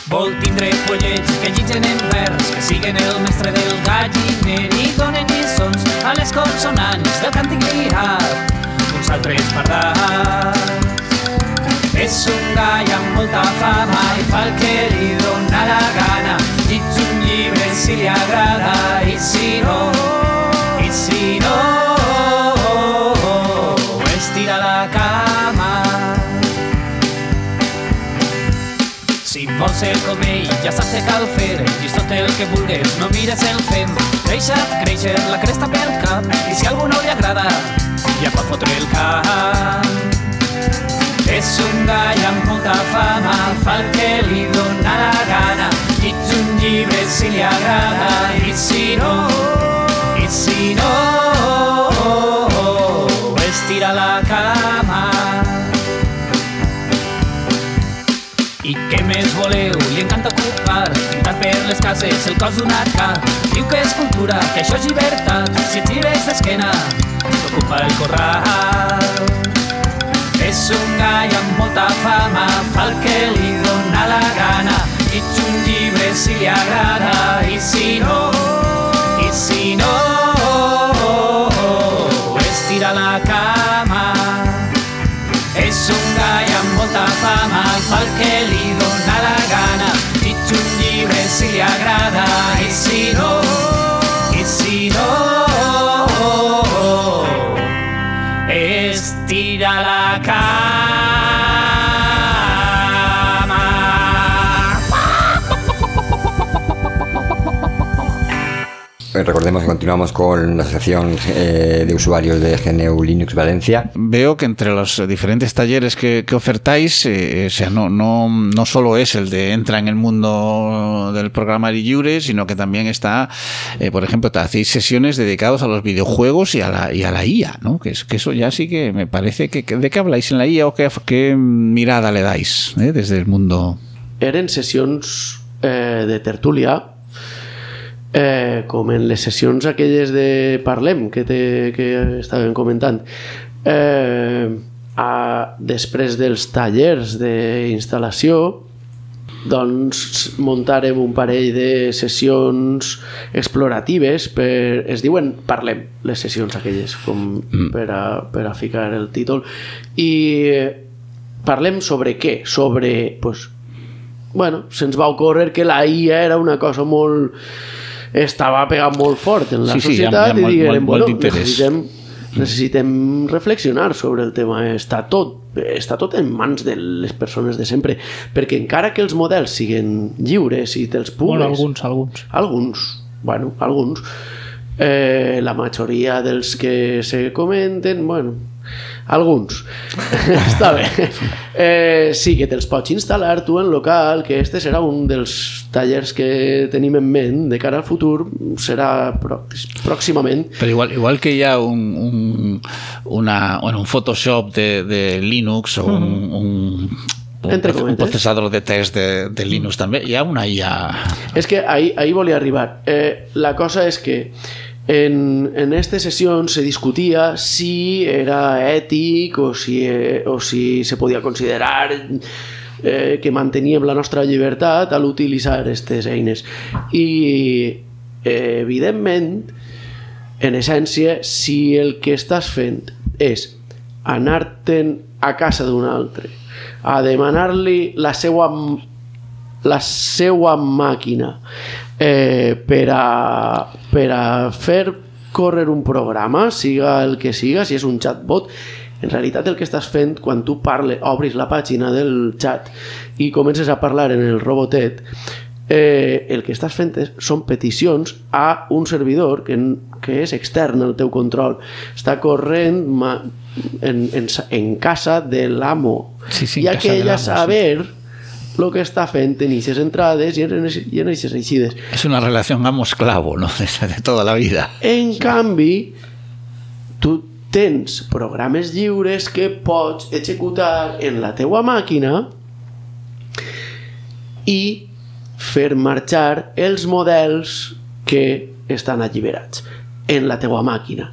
[SPEAKER 6] Vol tindre pollets que llitgen en vers, que siguen el mestre del galliner i donen lliçons a les consonants del càntic mirat nosaltres parlar és un gall amb molta fama i fa el que li dóna la gana llits un llibre si li agrada i si no, i si no estira la cama Si vols ser com ell, ja saps de cal fer i tot el que vulgues, no mires el fem. Deixa't créixer la cresta pel cap i si a algú no li agrada, ja pot fotre el cap. És un gall amb molta fama, fa el que li dóna la gana, llits un llibre si li agrada, i si no, i si no, estira la cama. I què més voleu? Li encanta ocupar, pintar per les cases el cos d'un arca. Diu que és cultura, que això és llibertat. Si et gires d'esquena, t'ocupa el corral. És un gall amb molta fama, fa el que li dóna la gana. Llits un llibre si li agrada, i si no, i si no, estira la cama. És un gall amb molta fama, fa el que li dóna la gana. Llits un llibre si li agrada,
[SPEAKER 1] Recordemos que continuamos con la asociación eh, de usuarios de GNU Linux Valencia.
[SPEAKER 2] Veo que entre los diferentes talleres que, que ofertáis, eh, o sea, no, no, no solo es el de entra en el mundo del programario libre, sino que también está, eh, por ejemplo, te hacéis sesiones dedicadas a los videojuegos y a la, y a la IA, ¿no? Que, es, que eso ya sí que me parece que, que- de qué habláis en la IA o qué, qué mirada le dais eh, desde el mundo.
[SPEAKER 4] eren sessions eh, de tertúlia eh, com en les sessions aquelles de Parlem que, te, que estàvem comentant eh, a, després dels tallers d'instal·lació doncs muntarem un parell de sessions exploratives per, es diuen Parlem les sessions aquelles com mm. per, a, per a ficar el títol i eh, parlem sobre què? sobre pues, bueno, se'ns va ocórrer que la IA era una cosa molt estava pegant molt fort en la
[SPEAKER 2] Sí, sí, hi ha-
[SPEAKER 4] societat
[SPEAKER 2] hi ha
[SPEAKER 4] i
[SPEAKER 2] molt-
[SPEAKER 4] diguem,
[SPEAKER 2] molt- molt
[SPEAKER 4] bueno,
[SPEAKER 2] d'interès.
[SPEAKER 4] necessitem, necessitem reflexionar sobre el tema està tot, està tot en mans de les persones de sempre perquè encara que els models siguin lliures i te'ls pugues
[SPEAKER 5] Bueno, alguns, alguns.
[SPEAKER 4] alguns, bueno, alguns eh, la majoria dels que se comenten, bueno alguns. Està bé. Eh, sí que te'ls pots instal·lar tu en local que este serà un dels tallers que tenim en ment de cara al futur serà pròximament.
[SPEAKER 2] Pero igual, igual que ya un, un, una, bueno, un Photoshop de, de Linux o un, un, un
[SPEAKER 4] Entre
[SPEAKER 2] un
[SPEAKER 4] cometes.
[SPEAKER 2] procesador de test de, de Linux també, hi ha una IA...
[SPEAKER 4] És que ahí, ahí volia arribar. Eh, la cosa és que en, en estas sessions se discutia si era ètic o si, eh, o si se podia considerar eh, que manteníem la nostra llibertat al utilitzar aquestes eines. I, eh, evidentment, en essència, si el que estàs fent és anar-te'n a casa d'un altre, a demanar-li la seva la seva màquina eh, per, a, per a fer córrer un programa, siga el que siga, si és un chatbot, en realitat el que estàs fent quan tu parles, obris la pàgina del chat i comences a parlar en el robotet, eh, el que estàs fent és, són peticions a un servidor que, que és extern al teu control. Està corrent ma, en, en, en casa de l'amo.
[SPEAKER 2] Sí, sí,
[SPEAKER 4] I
[SPEAKER 2] de
[SPEAKER 4] aquella
[SPEAKER 2] l'amo, sí.
[SPEAKER 4] El que està fent en aquestes entrades i en aquestes eixides.
[SPEAKER 2] Es una relación amo-esclavo, ¿no? De, de toda la vida.
[SPEAKER 4] En canvi, tu tens programes lliures que pots executar en la teua màquina i fer marxar els models que estan alliberats en la teua màquina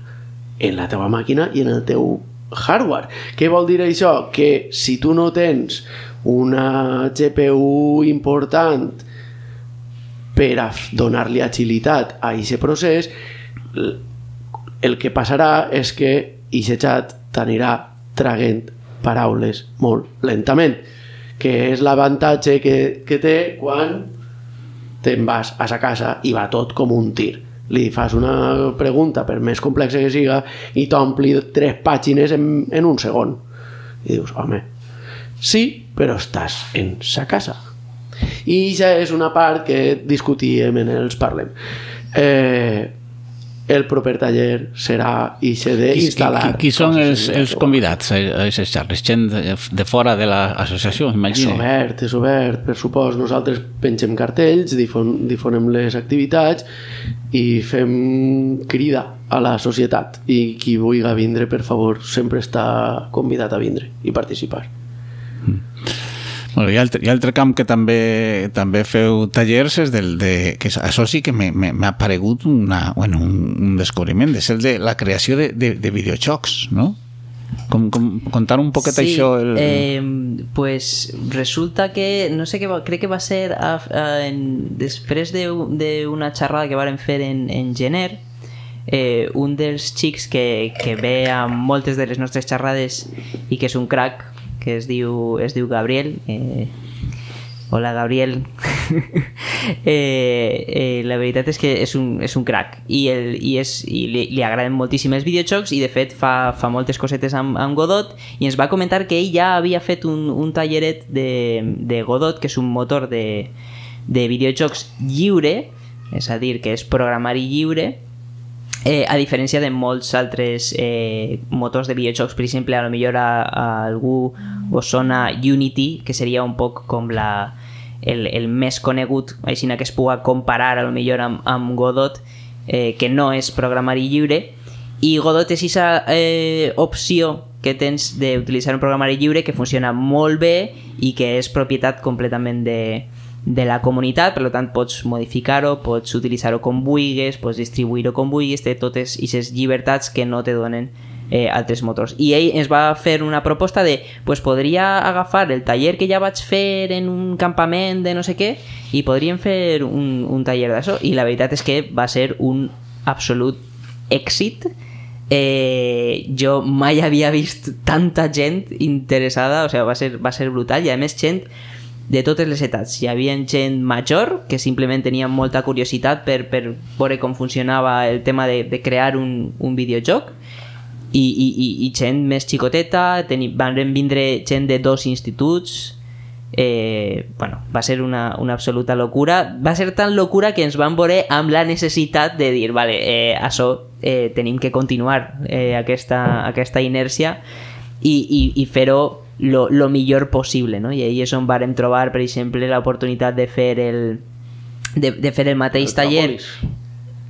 [SPEAKER 4] en la teua màquina i en el teu hardware. Què vol dir això? Que si tu no tens una GPU important per a donar-li agilitat a aquest procés, el que passarà és que aquest xat t'anirà traguent paraules molt lentament, que és l'avantatge que, que té quan te'n vas a sa casa i va tot com un tir. Li fas una pregunta, per més complexa que siga, i t'ompli tres pàgines en, en un segon. I dius, home, sí, però estàs en sa casa. I ja és una part que discutíem en els Parlem. Eh, el proper taller serà ixe d'instal·lar...
[SPEAKER 2] Qui, qui, qui són
[SPEAKER 4] coses
[SPEAKER 2] els, els
[SPEAKER 4] el
[SPEAKER 2] convidats a aquestes xarres? Gent de, de fora de l'associació,
[SPEAKER 4] És
[SPEAKER 2] imagina.
[SPEAKER 4] obert, és obert, per supost. Nosaltres pengem cartells, difon, difonem les activitats i fem crida a la societat. I qui vulgui vindre, per favor, sempre està convidat a vindre i participar.
[SPEAKER 2] Bueno, i, altre, I altre camp que també també feu tallers és del de... Que això sí que m'ha aparegut una, bueno, un, un descobriment, és el de la creació de, de, de videojocs, no? Com, com, contar un poquet això... El...
[SPEAKER 3] eh, pues resulta que, no sé què va, crec que va ser a, a, en, després d'una de, d'una xerrada que varen fer en, en gener, eh, un dels xics que, que ve a moltes de les nostres xerrades i que és un crack, que es diu, es diu Gabriel, eh, Hola, Gabriel. eh, eh, la veritat és que és un, és un crack i, el, i, és, i li, li agraden moltíssim els videojocs i de fet fa, fa moltes cosetes amb, amb Godot i ens va comentar que ell ja havia fet un, un talleret de, de Godot que és un motor de, de videojocs lliure és a dir, que és programari lliure Eh, a diferència de molts altres eh, motors de videojocs, per exemple, a lo millor a, a algú us sona Unity, que seria un poc com la, el, el més conegut, així que es puga comparar a lo millor amb, amb Godot, eh, que no és programari lliure, i Godot és aquesta eh, opció que tens d'utilitzar un programari lliure que funciona molt bé i que és propietat completament de, de la comunitat, per tant pots modificar-ho, pots utilitzar-ho com vulguis, pots distribuir-ho com vulguis, té totes aquestes llibertats que no te donen eh, altres motors. I ell ens va fer una proposta de, pues podria agafar el taller que ja vaig fer en un campament de no sé què i podríem fer un, un taller d'això. I la veritat és que va ser un absolut èxit. Eh, jo mai havia vist tanta gent interessada, o sigui, va ser, va ser brutal. I a més gent de totes les edats. Hi havia gent major que simplement tenia molta curiositat per, per veure com funcionava el tema de, de crear un, un videojoc. I, i, i, i gent més xicoteta, teni, van vindre gent de dos instituts. Eh, bueno, va ser una, una absoluta locura. Va ser tan locura que ens van veure amb la necessitat de dir, vale, eh, això eh, tenim que continuar eh, aquesta, aquesta inèrcia i, i, i fer-ho lo, lo millor possible, no? I ahí és on vàrem trobar, per exemple, l'oportunitat de fer el de, de fer el mateix taller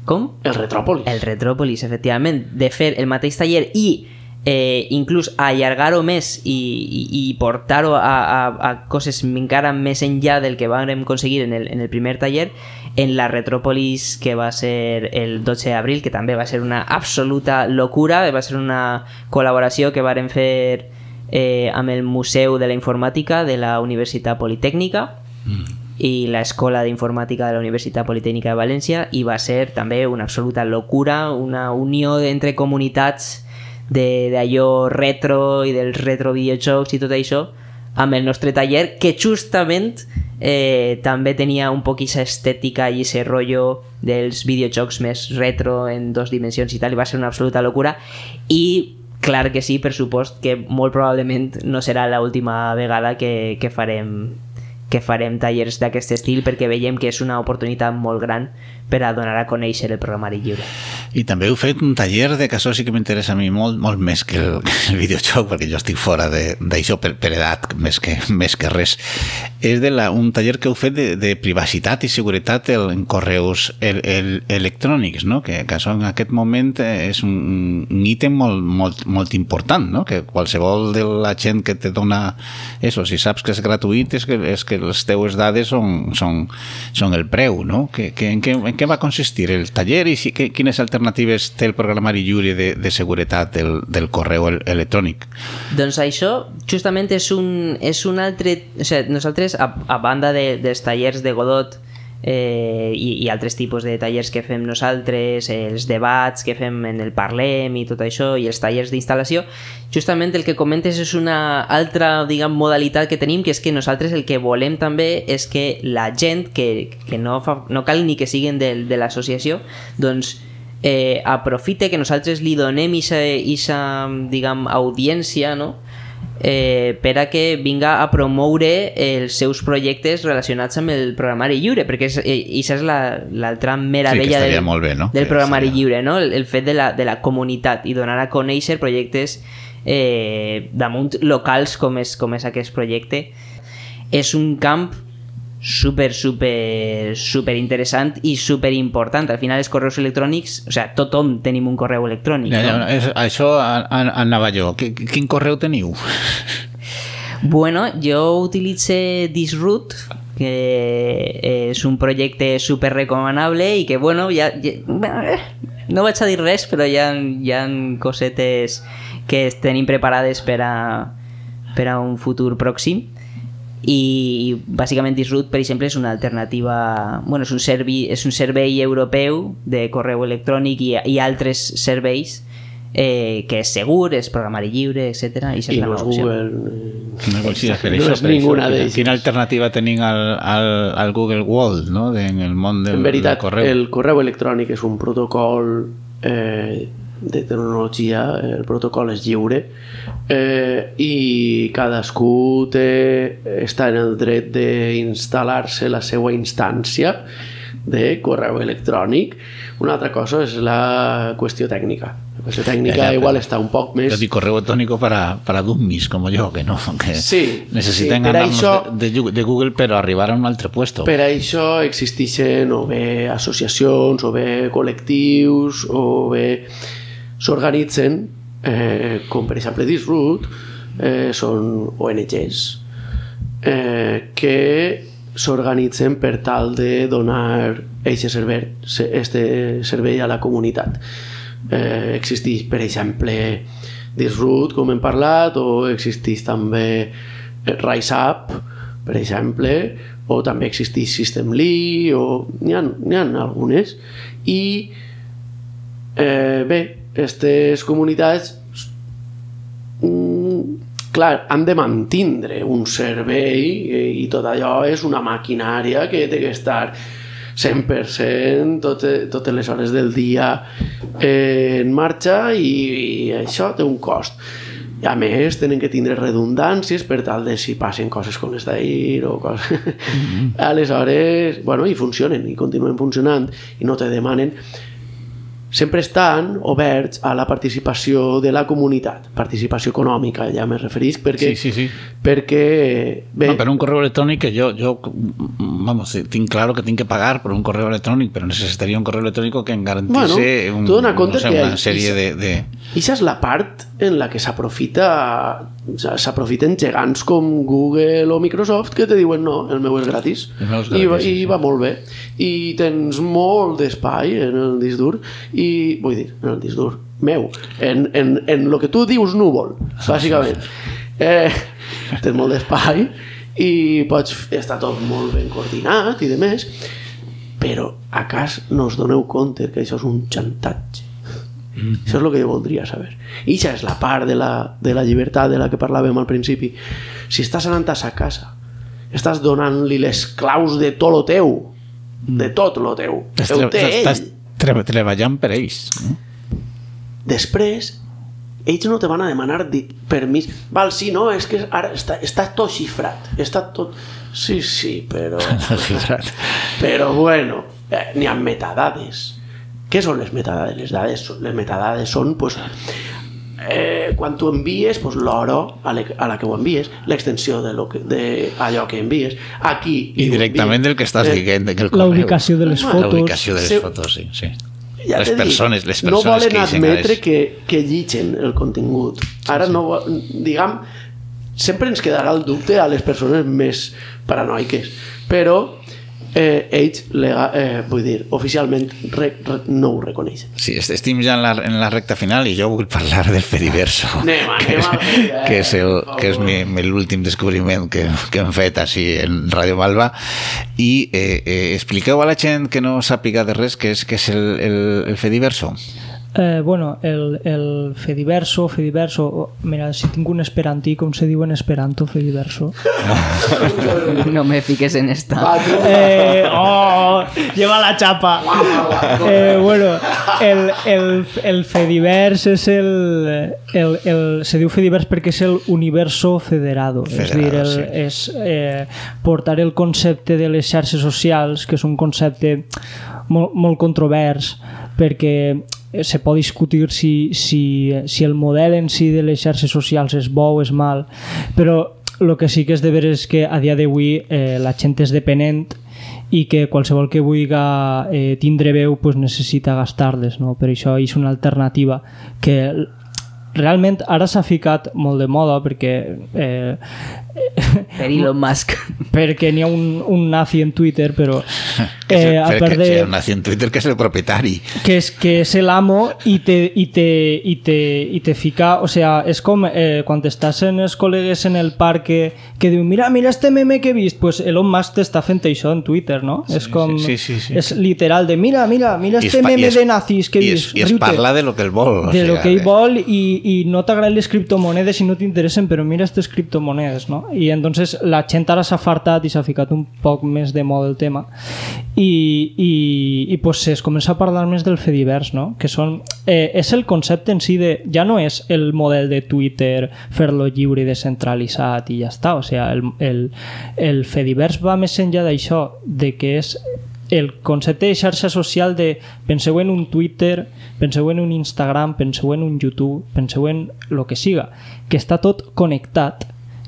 [SPEAKER 3] com?
[SPEAKER 4] El Retròpolis.
[SPEAKER 3] El Retròpolis, efectivament, de fer el mateix taller i eh, inclús allargar-ho més i, i, i portar-ho a, a, a coses encara més enllà del que vam aconseguir en el, en el primer taller en la Retròpolis que va ser el 12 d'abril, que també va ser una absoluta locura, va ser una col·laboració que varen fer eh, amb el Museu de la Informàtica de la Universitat Politècnica i l'Escola d'Informàtica de la Universitat Politècnica de València i va ser també una absoluta locura, una unió entre comunitats de- d'allò retro i dels retro videojocs i tot això amb el nostre taller que justament eh, també tenia un poc aquesta estètica i ese rotllo dels videojocs més retro en dos dimensions i tal i va ser una absoluta locura. I clar que sí, per supost que molt probablement no serà l'última vegada que, que farem que farem tallers d'aquest estil perquè veiem que és una oportunitat molt gran per a donar a conèixer el programari lliure.
[SPEAKER 2] I també heu fet un taller de que això sí que m'interessa a mi molt, molt més que el, el videojoc, perquè jo estic fora d'això per, per edat, més que, més que res. És de la, un taller que heu fet de, de privacitat i seguretat el, en correus el, el, electrònics, no? que, que això en aquest moment és un, un ítem molt, molt, molt important, no? que qualsevol de la gent que te dona eso, si saps que és gratuït és que, és que les teues dades són, són, són el preu, no? Que, que, en, què, en què va consistir el taller i si, que, quines alternatives té el programari lliure de, de seguretat del, del correu el, electrònic?
[SPEAKER 3] Doncs això justament és un, és un altre... O sigui, nosaltres, a, a banda de, dels tallers de Godot eh, i, i altres tipus de tallers que fem nosaltres, els debats que fem en el Parlem i tot això, i els tallers d'instal·lació, justament el que comentes és una altra diguem, modalitat que tenim, que és que nosaltres el que volem també és que la gent, que, que no, fa, no cal ni que siguin de, de l'associació, doncs eh, aprofite que nosaltres li donem isa, isa diguem, audiència, no? Eh, per a que vinga a promoure els seus projectes relacionats amb el programari lliure, perquè és, eh, això és la- l'altra meravella
[SPEAKER 2] estaria
[SPEAKER 3] del,
[SPEAKER 2] molt bé, no?
[SPEAKER 3] del programari
[SPEAKER 2] seria-
[SPEAKER 3] lliure, no? el, el fet de la, de la comunitat i donar a conèixer projectes eh, damunt locals com és, com és aquest projecte. És un camp super, super, super interessant i super important. Al final els correus electrònics, o sigui, tothom tenim un correu electrònic.
[SPEAKER 2] Ja, ja,
[SPEAKER 3] no?
[SPEAKER 2] això anava jo. Qui- Quin correu teniu?
[SPEAKER 3] Bueno, jo utilitze Disroot, que és un projecte super recomanable i que, bueno, ja, ja eh, no vaig a dir res, però hi ha, hi ha cosetes que tenim preparades per a, per a un futur pròxim i bàsicament Disroot, per exemple, és una alternativa... Bueno, és un, servi, és un servei europeu de correu electrònic i, i altres serveis eh, que és segur, és programari lliure, etc. I,
[SPEAKER 4] I
[SPEAKER 3] la
[SPEAKER 4] no és. Google.
[SPEAKER 2] No, sí, per
[SPEAKER 4] No
[SPEAKER 2] això,
[SPEAKER 4] és
[SPEAKER 2] per
[SPEAKER 4] ninguna d'ells.
[SPEAKER 2] Quina alternativa tenim al, al, al Google World, no? En el món del,
[SPEAKER 4] En veritat,
[SPEAKER 2] del correu?
[SPEAKER 4] el correu electrònic és un protocol eh, de tecnologia, el protocol és lliure eh, i cadascú té, està en el dret d'instal·lar-se la seva instància de correu electrònic. Una altra cosa és la qüestió tècnica. La qüestió tècnica
[SPEAKER 2] Ja, ja,
[SPEAKER 4] igual
[SPEAKER 2] però-
[SPEAKER 4] està un poc més...
[SPEAKER 2] Yo di correo electrónico para, para dummies como yo, que no, que
[SPEAKER 4] Sí,
[SPEAKER 2] necesiten
[SPEAKER 4] sí, per
[SPEAKER 2] ganarnos
[SPEAKER 4] això-
[SPEAKER 2] de, de, Google, pero arribar a un altre puesto.
[SPEAKER 4] Per això existeixen o bé associacions, o bé col·lectius, o bé s'organitzen, eh, com per exemple Disroot, eh, són ONGs, eh, que s'organitzen per tal de donar aquest servei, se- este servei a la comunitat. Eh, existeix, per exemple, Disroot, com hem parlat, o existeix també eh, RiseUp, per exemple, o també existeix Systemly, o n'hi ha, ha algunes. I eh, bé, aquestes comunitats mm, clar, han de mantindre un servei eh, i tot allò és una maquinària que té que estar 100% tot, totes les hores del dia eh, en marxa i, i això té un cost. I a més tenen que tindre redundàncies per tal de si passen coses com les d'ahir o coses... Aleshores, bueno, i funcionen, i continuen funcionant, i no te demanen sempre estan oberts a la participació de la comunitat, participació econòmica, ja me referís, perquè,
[SPEAKER 2] Sí, sí, sí.
[SPEAKER 4] perquè bé,
[SPEAKER 2] No, pero un correo electrónico que yo, yo, vamos, tengo claro que tengo que pagar por un correo electrónico, pero necesitaría un correo electrónico que garantice
[SPEAKER 4] Bueno,
[SPEAKER 2] un,
[SPEAKER 4] compte
[SPEAKER 2] no sé, una
[SPEAKER 4] i-
[SPEAKER 2] de, de...
[SPEAKER 4] Ixa és la part en la que s'aprofita s'aprofiten gegants com Google o Microsoft que te diuen no, el meu és gratis,
[SPEAKER 2] meu és
[SPEAKER 4] I, va,
[SPEAKER 2] gratis,
[SPEAKER 4] i
[SPEAKER 2] sí, sí.
[SPEAKER 4] va molt bé. I tens molt d'espai en el disc dur i, vull dir, en el disc dur meu, en, en, en lo que tu dius núvol, bàsicament. eh, tens molt d'espai i pots estar tot molt ben coordinat i de més però a cas no us doneu compte que això és un xantatge això és el que jo voldria saber. I això és la part de la, de la llibertat de la que parlàvem al principi. Si estàs anant a sa casa, estàs donant-li les claus de tot lo teu, de tot lo teu.
[SPEAKER 2] Estàs,
[SPEAKER 4] Ho té
[SPEAKER 2] estàs
[SPEAKER 4] ell.
[SPEAKER 2] tre- treballant per ells. No?
[SPEAKER 4] Després, ells no te van a demanar permís. Val, sí, no, és que ara està, està tot xifrat. Està tot... Sí, sí, però... Però bueno, eh, n'hi ha metadades. Què són les metadades? Les, dades, les metadades són pues, eh, quan tu envies pues, l'hora a, a la que ho envies, l'extensió de, lo que, de allò que envies, aquí...
[SPEAKER 2] I directament del que estàs
[SPEAKER 4] Eh,
[SPEAKER 2] dient, que el
[SPEAKER 5] La
[SPEAKER 2] correu.
[SPEAKER 5] ubicació de les
[SPEAKER 2] La
[SPEAKER 5] fotos.
[SPEAKER 2] ubicació de les
[SPEAKER 4] Sí.
[SPEAKER 2] fotos, sí. sí.
[SPEAKER 4] Ja
[SPEAKER 2] les persones, les
[SPEAKER 4] no
[SPEAKER 2] persones
[SPEAKER 4] volen
[SPEAKER 2] que
[SPEAKER 4] admetre
[SPEAKER 2] les-
[SPEAKER 4] que, que llitgen el contingut. Ara no vo- diguem, sempre ens quedarà el dubte a les persones més paranoiques, però eh, ells, lega, eh, vull dir, oficialment re, re, no ho reconeixen.
[SPEAKER 2] Sí, est- estem ja en la, en la recta final i jo vull parlar del Fediverso,
[SPEAKER 4] Anem,
[SPEAKER 2] que,
[SPEAKER 4] anem
[SPEAKER 2] és, que és, el, que és l'últim descobriment que, que hem fet així en Radio Malva i eh, eh, expliqueu a la gent que no sàpiga de res què és, què és el, el, el Fediverso.
[SPEAKER 5] Eh, bueno, el, el Fediverso, Fediverso... Mira, si tinc un esperantí, com se diu en esperanto, Fediverso?
[SPEAKER 3] No me fiques en esta.
[SPEAKER 5] Eh, ¡Oh! Lleva la chapa. Eh, bueno, el, el, el Fedivers és el, el, el... Se diu Fedivers perquè és el universo federado. és
[SPEAKER 2] Federado,
[SPEAKER 5] dir, el,
[SPEAKER 2] sí.
[SPEAKER 5] és eh, portar el concepte de les xarxes socials, que és un concepte molt, molt controvers, perquè se pot discutir si, si, si el model en si de les xarxes socials és bo o és mal, però el que sí que és de veure és que a dia d'avui eh, la gent és dependent i que qualsevol que vulgui eh, tindre veu pues, necessita gastar-les no? per això és una alternativa que realment ara s'ha ficat molt de moda perquè eh,
[SPEAKER 3] Per Elon Musk.
[SPEAKER 5] perquè n'hi ha un, un nazi en Twitter però
[SPEAKER 2] Que
[SPEAKER 5] eh,
[SPEAKER 2] eh,
[SPEAKER 5] a part
[SPEAKER 2] de...
[SPEAKER 5] de,
[SPEAKER 2] nació en Twitter que és el propietari.
[SPEAKER 5] que és, que és l'amo i te, i, te, i, te, i te fica o sea, és com eh, quan estàs en els col·legues en el parc que, que diu mira, mira este meme que he vist pues Elon Musk t'està fent això en Twitter no?
[SPEAKER 2] Sí,
[SPEAKER 5] és com
[SPEAKER 2] sí, sí, sí,
[SPEAKER 5] és literal de mira, mira, mira este
[SPEAKER 2] es
[SPEAKER 5] meme
[SPEAKER 2] es-
[SPEAKER 5] de nazis que he
[SPEAKER 2] i es,
[SPEAKER 5] vist
[SPEAKER 2] I es parla de lo que el vol. o
[SPEAKER 5] de lo que ell vol i, i no t'agraden les criptomonedes i no t'interessen però mira aquestes criptomonedes no? I entonces la gent ara s'ha fartat i s'ha ficat un poc més de moda el tema i, i, i pues es comença a parlar més del Fediverse no? que són, eh, és el concepte en si de, ja no és el model de Twitter fer-lo lliure i descentralitzat i ja està, o sigui, el, el, el Fediverse va més enllà d'això de que és el concepte de xarxa social de penseu en un Twitter, penseu en un Instagram, penseu en un YouTube, penseu en el que siga, que està tot connectat,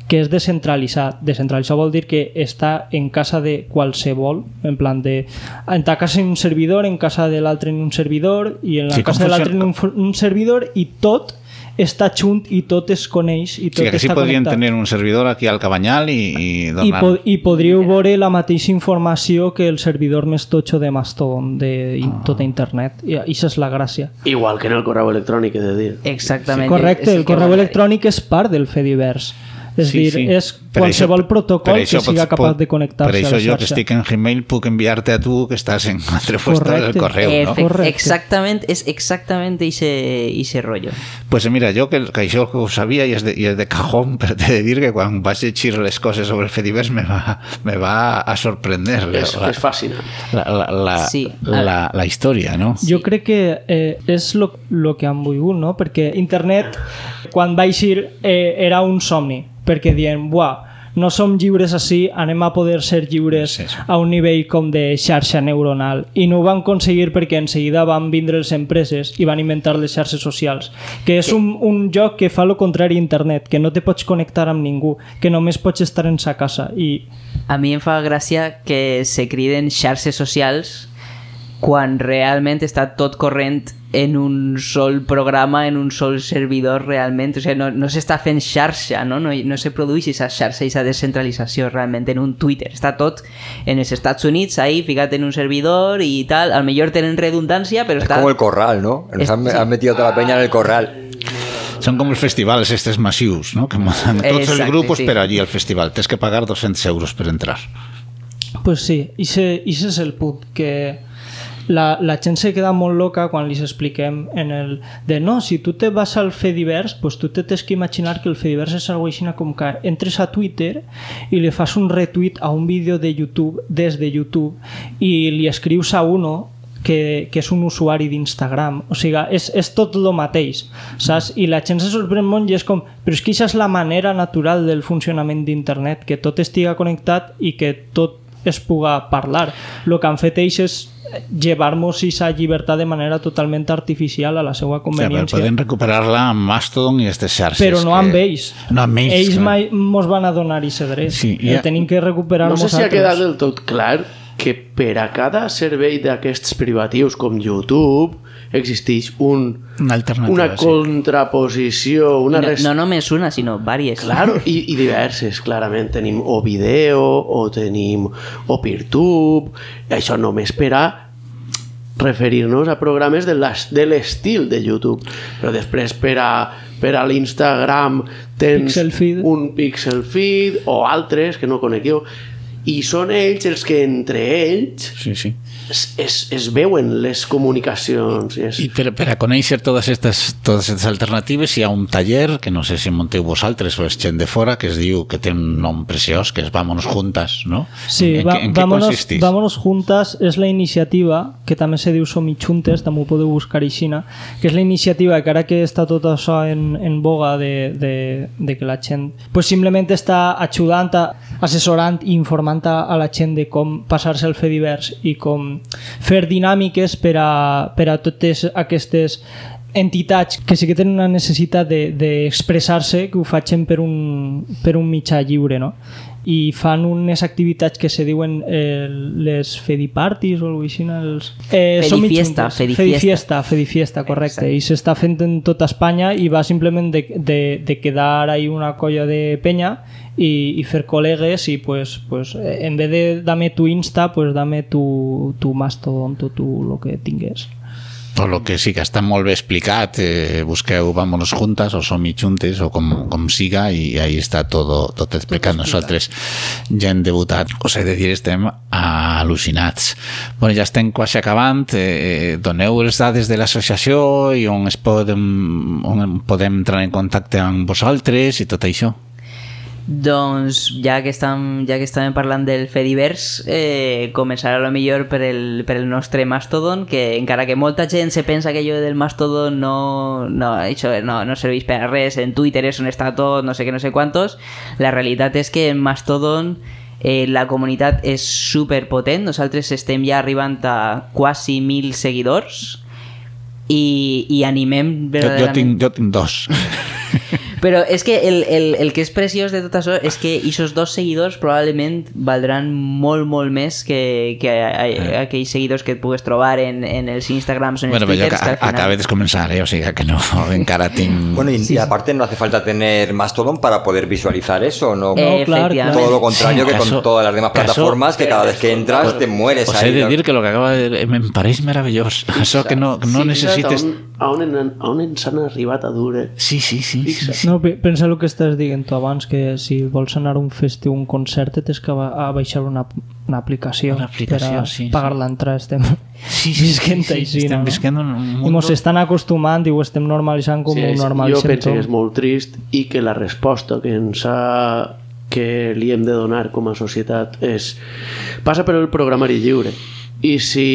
[SPEAKER 5] que és descentralitzat. Descentralitzat vol dir que està en casa de qualsevol, en plan de en ta casa en un servidor, en casa de l'altre en un servidor i en la
[SPEAKER 2] Sí,
[SPEAKER 5] casa de l'altre en un, un servidor i tot està junt i tot es coneix i tot
[SPEAKER 2] sigui, que sí
[SPEAKER 5] està
[SPEAKER 2] podrien
[SPEAKER 5] connectat.
[SPEAKER 2] tenir un servidor aquí al Cabanyal i, i
[SPEAKER 5] I,
[SPEAKER 2] donar...
[SPEAKER 5] po I podríeu veure la mateixa informació que el servidor més totxo de Mastodon de
[SPEAKER 2] Ah.
[SPEAKER 5] tota internet. I això és la gràcia.
[SPEAKER 4] Igual que en el correu electrònic, he de dir.
[SPEAKER 3] Exactament.
[SPEAKER 5] Correcte,
[SPEAKER 3] És
[SPEAKER 5] el correu electrònic és part del Fediverse. És
[SPEAKER 2] Sí,
[SPEAKER 5] dir,
[SPEAKER 2] sí.
[SPEAKER 5] és
[SPEAKER 2] Per
[SPEAKER 5] qualsevol
[SPEAKER 2] això-
[SPEAKER 5] protocol
[SPEAKER 2] per
[SPEAKER 5] que
[SPEAKER 2] això
[SPEAKER 5] siga
[SPEAKER 2] pots-
[SPEAKER 5] capaç de connectar-se
[SPEAKER 2] Per
[SPEAKER 5] a
[SPEAKER 2] això
[SPEAKER 5] la
[SPEAKER 2] jo que
[SPEAKER 5] xarxa.
[SPEAKER 2] estic en Gmail puc enviar-te a tu que estàs en altre puesto del correu, no?
[SPEAKER 5] Correcte.
[SPEAKER 3] Exactament, és exactament ese, ese rollo.
[SPEAKER 2] Pues mira, jo que, que això ho sabia i és, de, i és de cajón, però t'he de dir que quan vaig llegir les coses sobre el Fediverse me va, me va a sorprender
[SPEAKER 4] És,
[SPEAKER 2] la,
[SPEAKER 4] és fascinant.
[SPEAKER 2] la, la, la,
[SPEAKER 3] Sí.
[SPEAKER 2] la, la història, no?
[SPEAKER 5] Jo crec que eh, és el que han volgut, no? Perquè internet, quan va eixir, eh, era un somni, perquè dient, buah, no som lliures així, anem a poder ser lliures
[SPEAKER 2] Sí, sí.
[SPEAKER 5] a un nivell com de xarxa neuronal. I no ho van aconseguir perquè en seguida van vindre les empreses i van inventar les xarxes socials, que és un, un joc que fa el contrari a internet, que no te pots connectar amb ningú, que només pots estar en sa casa. I
[SPEAKER 3] A mi em fa gràcia que se criden xarxes socials quan realment està tot corrent en un sol programa, en un sol servidor realment, o sigui, no, no s'està fent xarxa, no? No, no se produeix aquesta xarxa i aquesta descentralització realment en un Twitter, està tot en els Estats Units ahí ficat en un servidor i tal, al millor tenen redundància però
[SPEAKER 1] Es
[SPEAKER 3] està...
[SPEAKER 1] como el corral, ¿no?
[SPEAKER 3] Es-
[SPEAKER 1] han,
[SPEAKER 3] sí.
[SPEAKER 1] han metido toda la peña en el corral.
[SPEAKER 2] Són com els festivals estes massius, no? Que tots els
[SPEAKER 3] Exacte,
[SPEAKER 2] grups
[SPEAKER 3] sí.
[SPEAKER 2] per allí al festival. Tens que pagar 200 euros per entrar.
[SPEAKER 5] Pues sí, i ese és el punt, que la, la gent se queda molt loca quan li expliquem en el de no, si tu te vas al Fediverse, pues tu te tens que imaginar que el Fediverse és algo així com que entres a Twitter i li fas un retweet a un vídeo de YouTube des de YouTube i li escrius a uno que, que és un usuari d'Instagram o sigui, és, és tot el mateix saps? i la gent se sorprèn molt i és com però és que això és la manera natural del funcionament d'internet, que tot estiga connectat i que tot es puga parlar el que han fet ells és llevar-nos aquesta llibertat de manera totalment artificial a la seva conveniència
[SPEAKER 2] poden recuperar-la amb Mastodon i aquestes xarxes.
[SPEAKER 5] però no
[SPEAKER 2] que...
[SPEAKER 5] amb ells
[SPEAKER 2] No amb ells,
[SPEAKER 5] ells
[SPEAKER 2] clar.
[SPEAKER 5] mai mos van a donar aquest dret
[SPEAKER 2] Sí,
[SPEAKER 5] sí,
[SPEAKER 2] ja-
[SPEAKER 5] el tenim que recuperar
[SPEAKER 4] No sé si ha quedat del tot clar que per a cada servei d'aquests privatius com YouTube existeix un,
[SPEAKER 2] Una alternativa,
[SPEAKER 4] una contraposició, una
[SPEAKER 3] No,
[SPEAKER 4] res...
[SPEAKER 3] no només una, sinó vàries.
[SPEAKER 4] Claro, i, i diverses, clarament. Tenim o vídeo, o tenim o PeerTube, això només per a referir-nos a programes de l'es- de l'estil de YouTube. Però després per a, per a l'Instagram tens
[SPEAKER 5] Pixel feed.
[SPEAKER 4] un pixel feed o altres que no conec jo. I són ells els que entre ells
[SPEAKER 2] Sí, sí.
[SPEAKER 4] es, es, es veuen les comunicacions i és,
[SPEAKER 2] I per, per a conèixer totes aquestes, totes aquestes alternatives hi ha un taller, que no sé si monteu vosaltres o és gent de fora, que es diu, que té un nom preciós, que és Vámonos Juntas, no?
[SPEAKER 5] Sí,
[SPEAKER 2] en,
[SPEAKER 5] va,
[SPEAKER 2] en què
[SPEAKER 5] vámonos,
[SPEAKER 2] consistís?
[SPEAKER 5] vámonos Juntas és la iniciativa, que també se diu Som i Juntes, també ho podeu buscar a Xina, que és la iniciativa que ara que està tot això en, en boga de, de, de que la gent pues simplement està ajudant, a, assessorant i informant a, a la gent de com passar-se el fer divers i com fer dinàmiques per a, per a totes aquestes entitats que sí que tenen una necessitat de- d'expressar-se de, que ho facin per un, per un mitjà lliure no? I fan unes activitats que se diuen eh, les Fediparties o alguna cosa els... Eh,
[SPEAKER 3] Fedifiesta. Fedifiesta.
[SPEAKER 5] Fedifiesta, correcte.
[SPEAKER 3] Exacte.
[SPEAKER 5] I s'està fent en tota Espanya i va simplement de, de, de quedar ahí una colla de penya i, i fer col·legues i pues, pues, eh, en vez de dame tu Insta, pues dame tu, tu Mastodon o tu lo que tingues.
[SPEAKER 2] O lo que sí que està molt bé explicat eh, busqueu Vámonos Juntas o Som i Juntes o com, com siga i ahí està todo, tot explicat. Nosaltres ja hem debutat us he de dir estem al·lucinats. Bueno, ja estem quasi acabant eh, doneu les dades de l'associació i on es podem, on podem entrar en contacte amb vosaltres i tot això
[SPEAKER 3] Doncs ja que estem, ja que estàvem parlant del Fediverse, eh, començar a lo millor per el, per el nostre Mastodon, que encara que molta gent se pensa que allò del Mastodon no, no, això no, no serveix per a res, en Twitter és on està tot, no sé què, no sé quantos, la realitat és que en Mastodon eh, la comunitat és super potent, nosaltres estem ja arribant a quasi mil seguidors i, i animem
[SPEAKER 2] jo, jo,
[SPEAKER 3] verdaderament...
[SPEAKER 2] tinc, jo tinc dos
[SPEAKER 3] Però és que el, el, el que és preciós de tot això és que aquests dos seguidors probablement valdran molt, molt més que, que a, a, aquells seguidors que et pugues trobar en, en els Instagrams o en
[SPEAKER 2] bueno,
[SPEAKER 3] els Twitters.
[SPEAKER 2] ac-
[SPEAKER 3] final-
[SPEAKER 2] acabé de comenzar eh? o sigui que no, encara tinc
[SPEAKER 1] Bueno, y, y aparte no hace falta tener Mastodon para poder visualizar eso, ¿no?
[SPEAKER 3] Eh,
[SPEAKER 5] claro.
[SPEAKER 1] Todo lo contrario
[SPEAKER 2] Sí,
[SPEAKER 1] que
[SPEAKER 2] caso-
[SPEAKER 1] con todas las demás
[SPEAKER 2] caso-
[SPEAKER 1] plataformas, que cada vez que entras te mueres
[SPEAKER 2] Os
[SPEAKER 1] ahí.
[SPEAKER 2] he de dir que lo que acaba de... Em pareix meravellós. Això que no, no
[SPEAKER 4] Fixa't
[SPEAKER 2] necessites...
[SPEAKER 4] A on, a, on, a on ens han arribat a dur, eh?
[SPEAKER 2] Sí, sí, sí. sí, sí.
[SPEAKER 5] No, pe- pensa el que estàs dient tu abans, que si vols anar a un festiu, un concert, tens que a baixar una, una aplicació,
[SPEAKER 2] Una aplicació,
[SPEAKER 5] per a
[SPEAKER 2] sí,
[SPEAKER 5] pagar
[SPEAKER 2] sí.
[SPEAKER 5] l'entrada. Estem
[SPEAKER 2] Sí, sí,
[SPEAKER 5] visquent
[SPEAKER 2] sí, sí,
[SPEAKER 5] així,
[SPEAKER 2] estem
[SPEAKER 5] no?
[SPEAKER 2] visquent un
[SPEAKER 5] I mos estan acostumant i ho estem normalitzant com
[SPEAKER 4] Sí,
[SPEAKER 5] ho normalitzem
[SPEAKER 4] jo penso
[SPEAKER 5] tot.
[SPEAKER 4] que és molt trist i que la resposta que ens ha que li hem de donar com a societat és passa per el programari lliure i si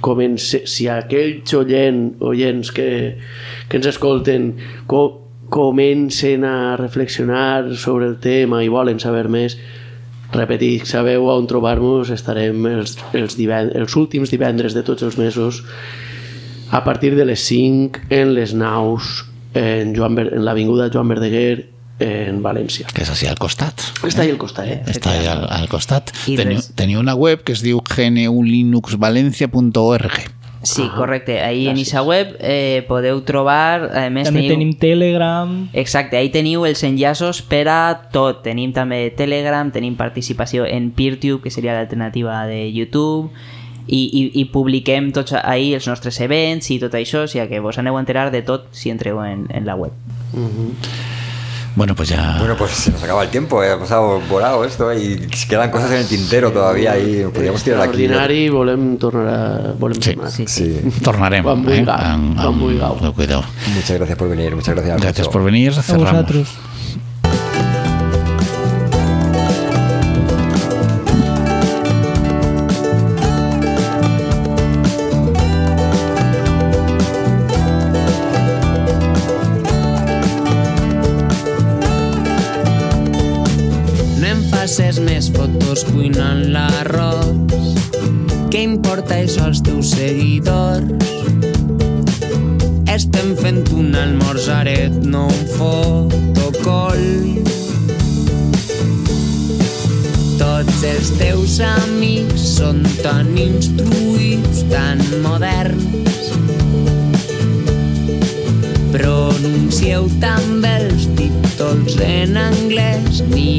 [SPEAKER 4] comence, si aquells oient, oients que, que ens escolten co, comencen a reflexionar sobre el tema i volen saber més repetir, sabeu on trobar-nos estarem els, els, divend els últims divendres de tots els mesos a partir de les 5 en les naus en, Joan en l'avinguda Joan Verdaguer en València
[SPEAKER 2] Que és així al costat.
[SPEAKER 4] està ahí al costat eh?
[SPEAKER 2] Està allà al, al costat. Teniu, teniu una web que es diu gnulinuxvalencia.org
[SPEAKER 3] Sí, correcte. Ahí en aquesta web eh, podeu trobar... A més,
[SPEAKER 5] També
[SPEAKER 3] teniu...
[SPEAKER 5] tenim Telegram,
[SPEAKER 3] Exacte, ahí teniu els enllaços per a tot. Tenim també Telegram, tenim participació en PeerTube, que seria l'alternativa de YouTube, i, i, i publiquem tots ahí els nostres events i tot això, o sigui que vos aneu a enterar de tot si entreu en, en la web.
[SPEAKER 2] Bueno, pues ya...
[SPEAKER 1] Bueno, pues se nos acaba el tiempo, eh, ha pasado volado esto y quedan cosas en el tintero todavía y podríamos tirar aquí.
[SPEAKER 4] extraordinari volem tornar a... volem
[SPEAKER 2] Sí.
[SPEAKER 3] Sí,
[SPEAKER 1] Sí.
[SPEAKER 2] tornarem.
[SPEAKER 4] Quan
[SPEAKER 2] eh?
[SPEAKER 4] vulgueu,
[SPEAKER 2] Amb-
[SPEAKER 4] quan
[SPEAKER 2] amb-
[SPEAKER 4] vulgueu.
[SPEAKER 2] Cuidado.
[SPEAKER 1] Muchas gracias por venir, muchas gracias.
[SPEAKER 2] Gracias por venir.
[SPEAKER 5] a
[SPEAKER 2] Cerramos.
[SPEAKER 5] vosaltres.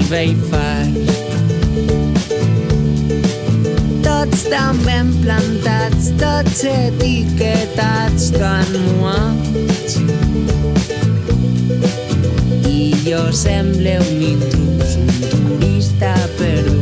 [SPEAKER 7] Nivell fars. Tots tan ben plantats, tots etiquetats tan muats. I jo semble un intrus, un turista perdut.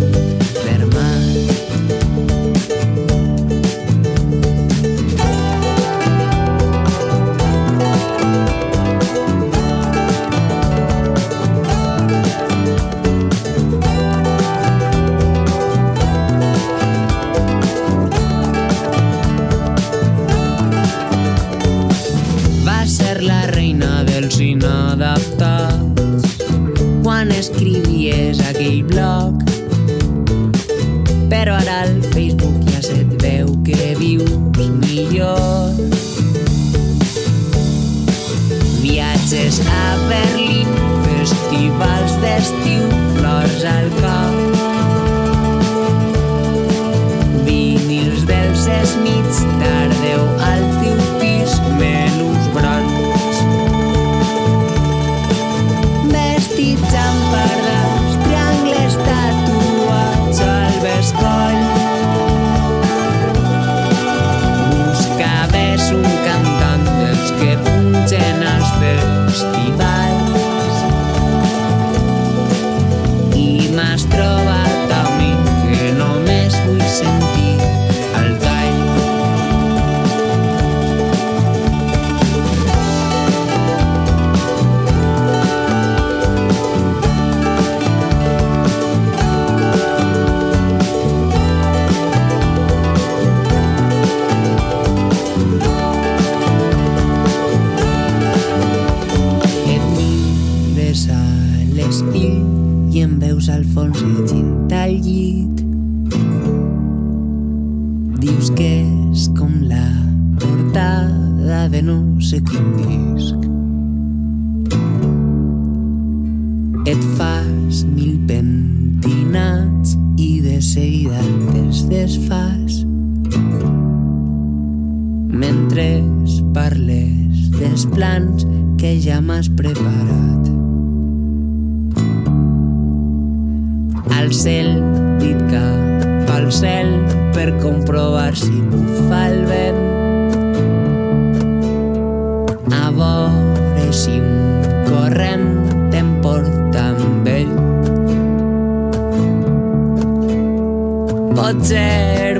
[SPEAKER 7] m'has preparat. Al cel dit que pel cel per comprovar si bufa el vent. A veure si un corrent t'emporta amb ell. Potser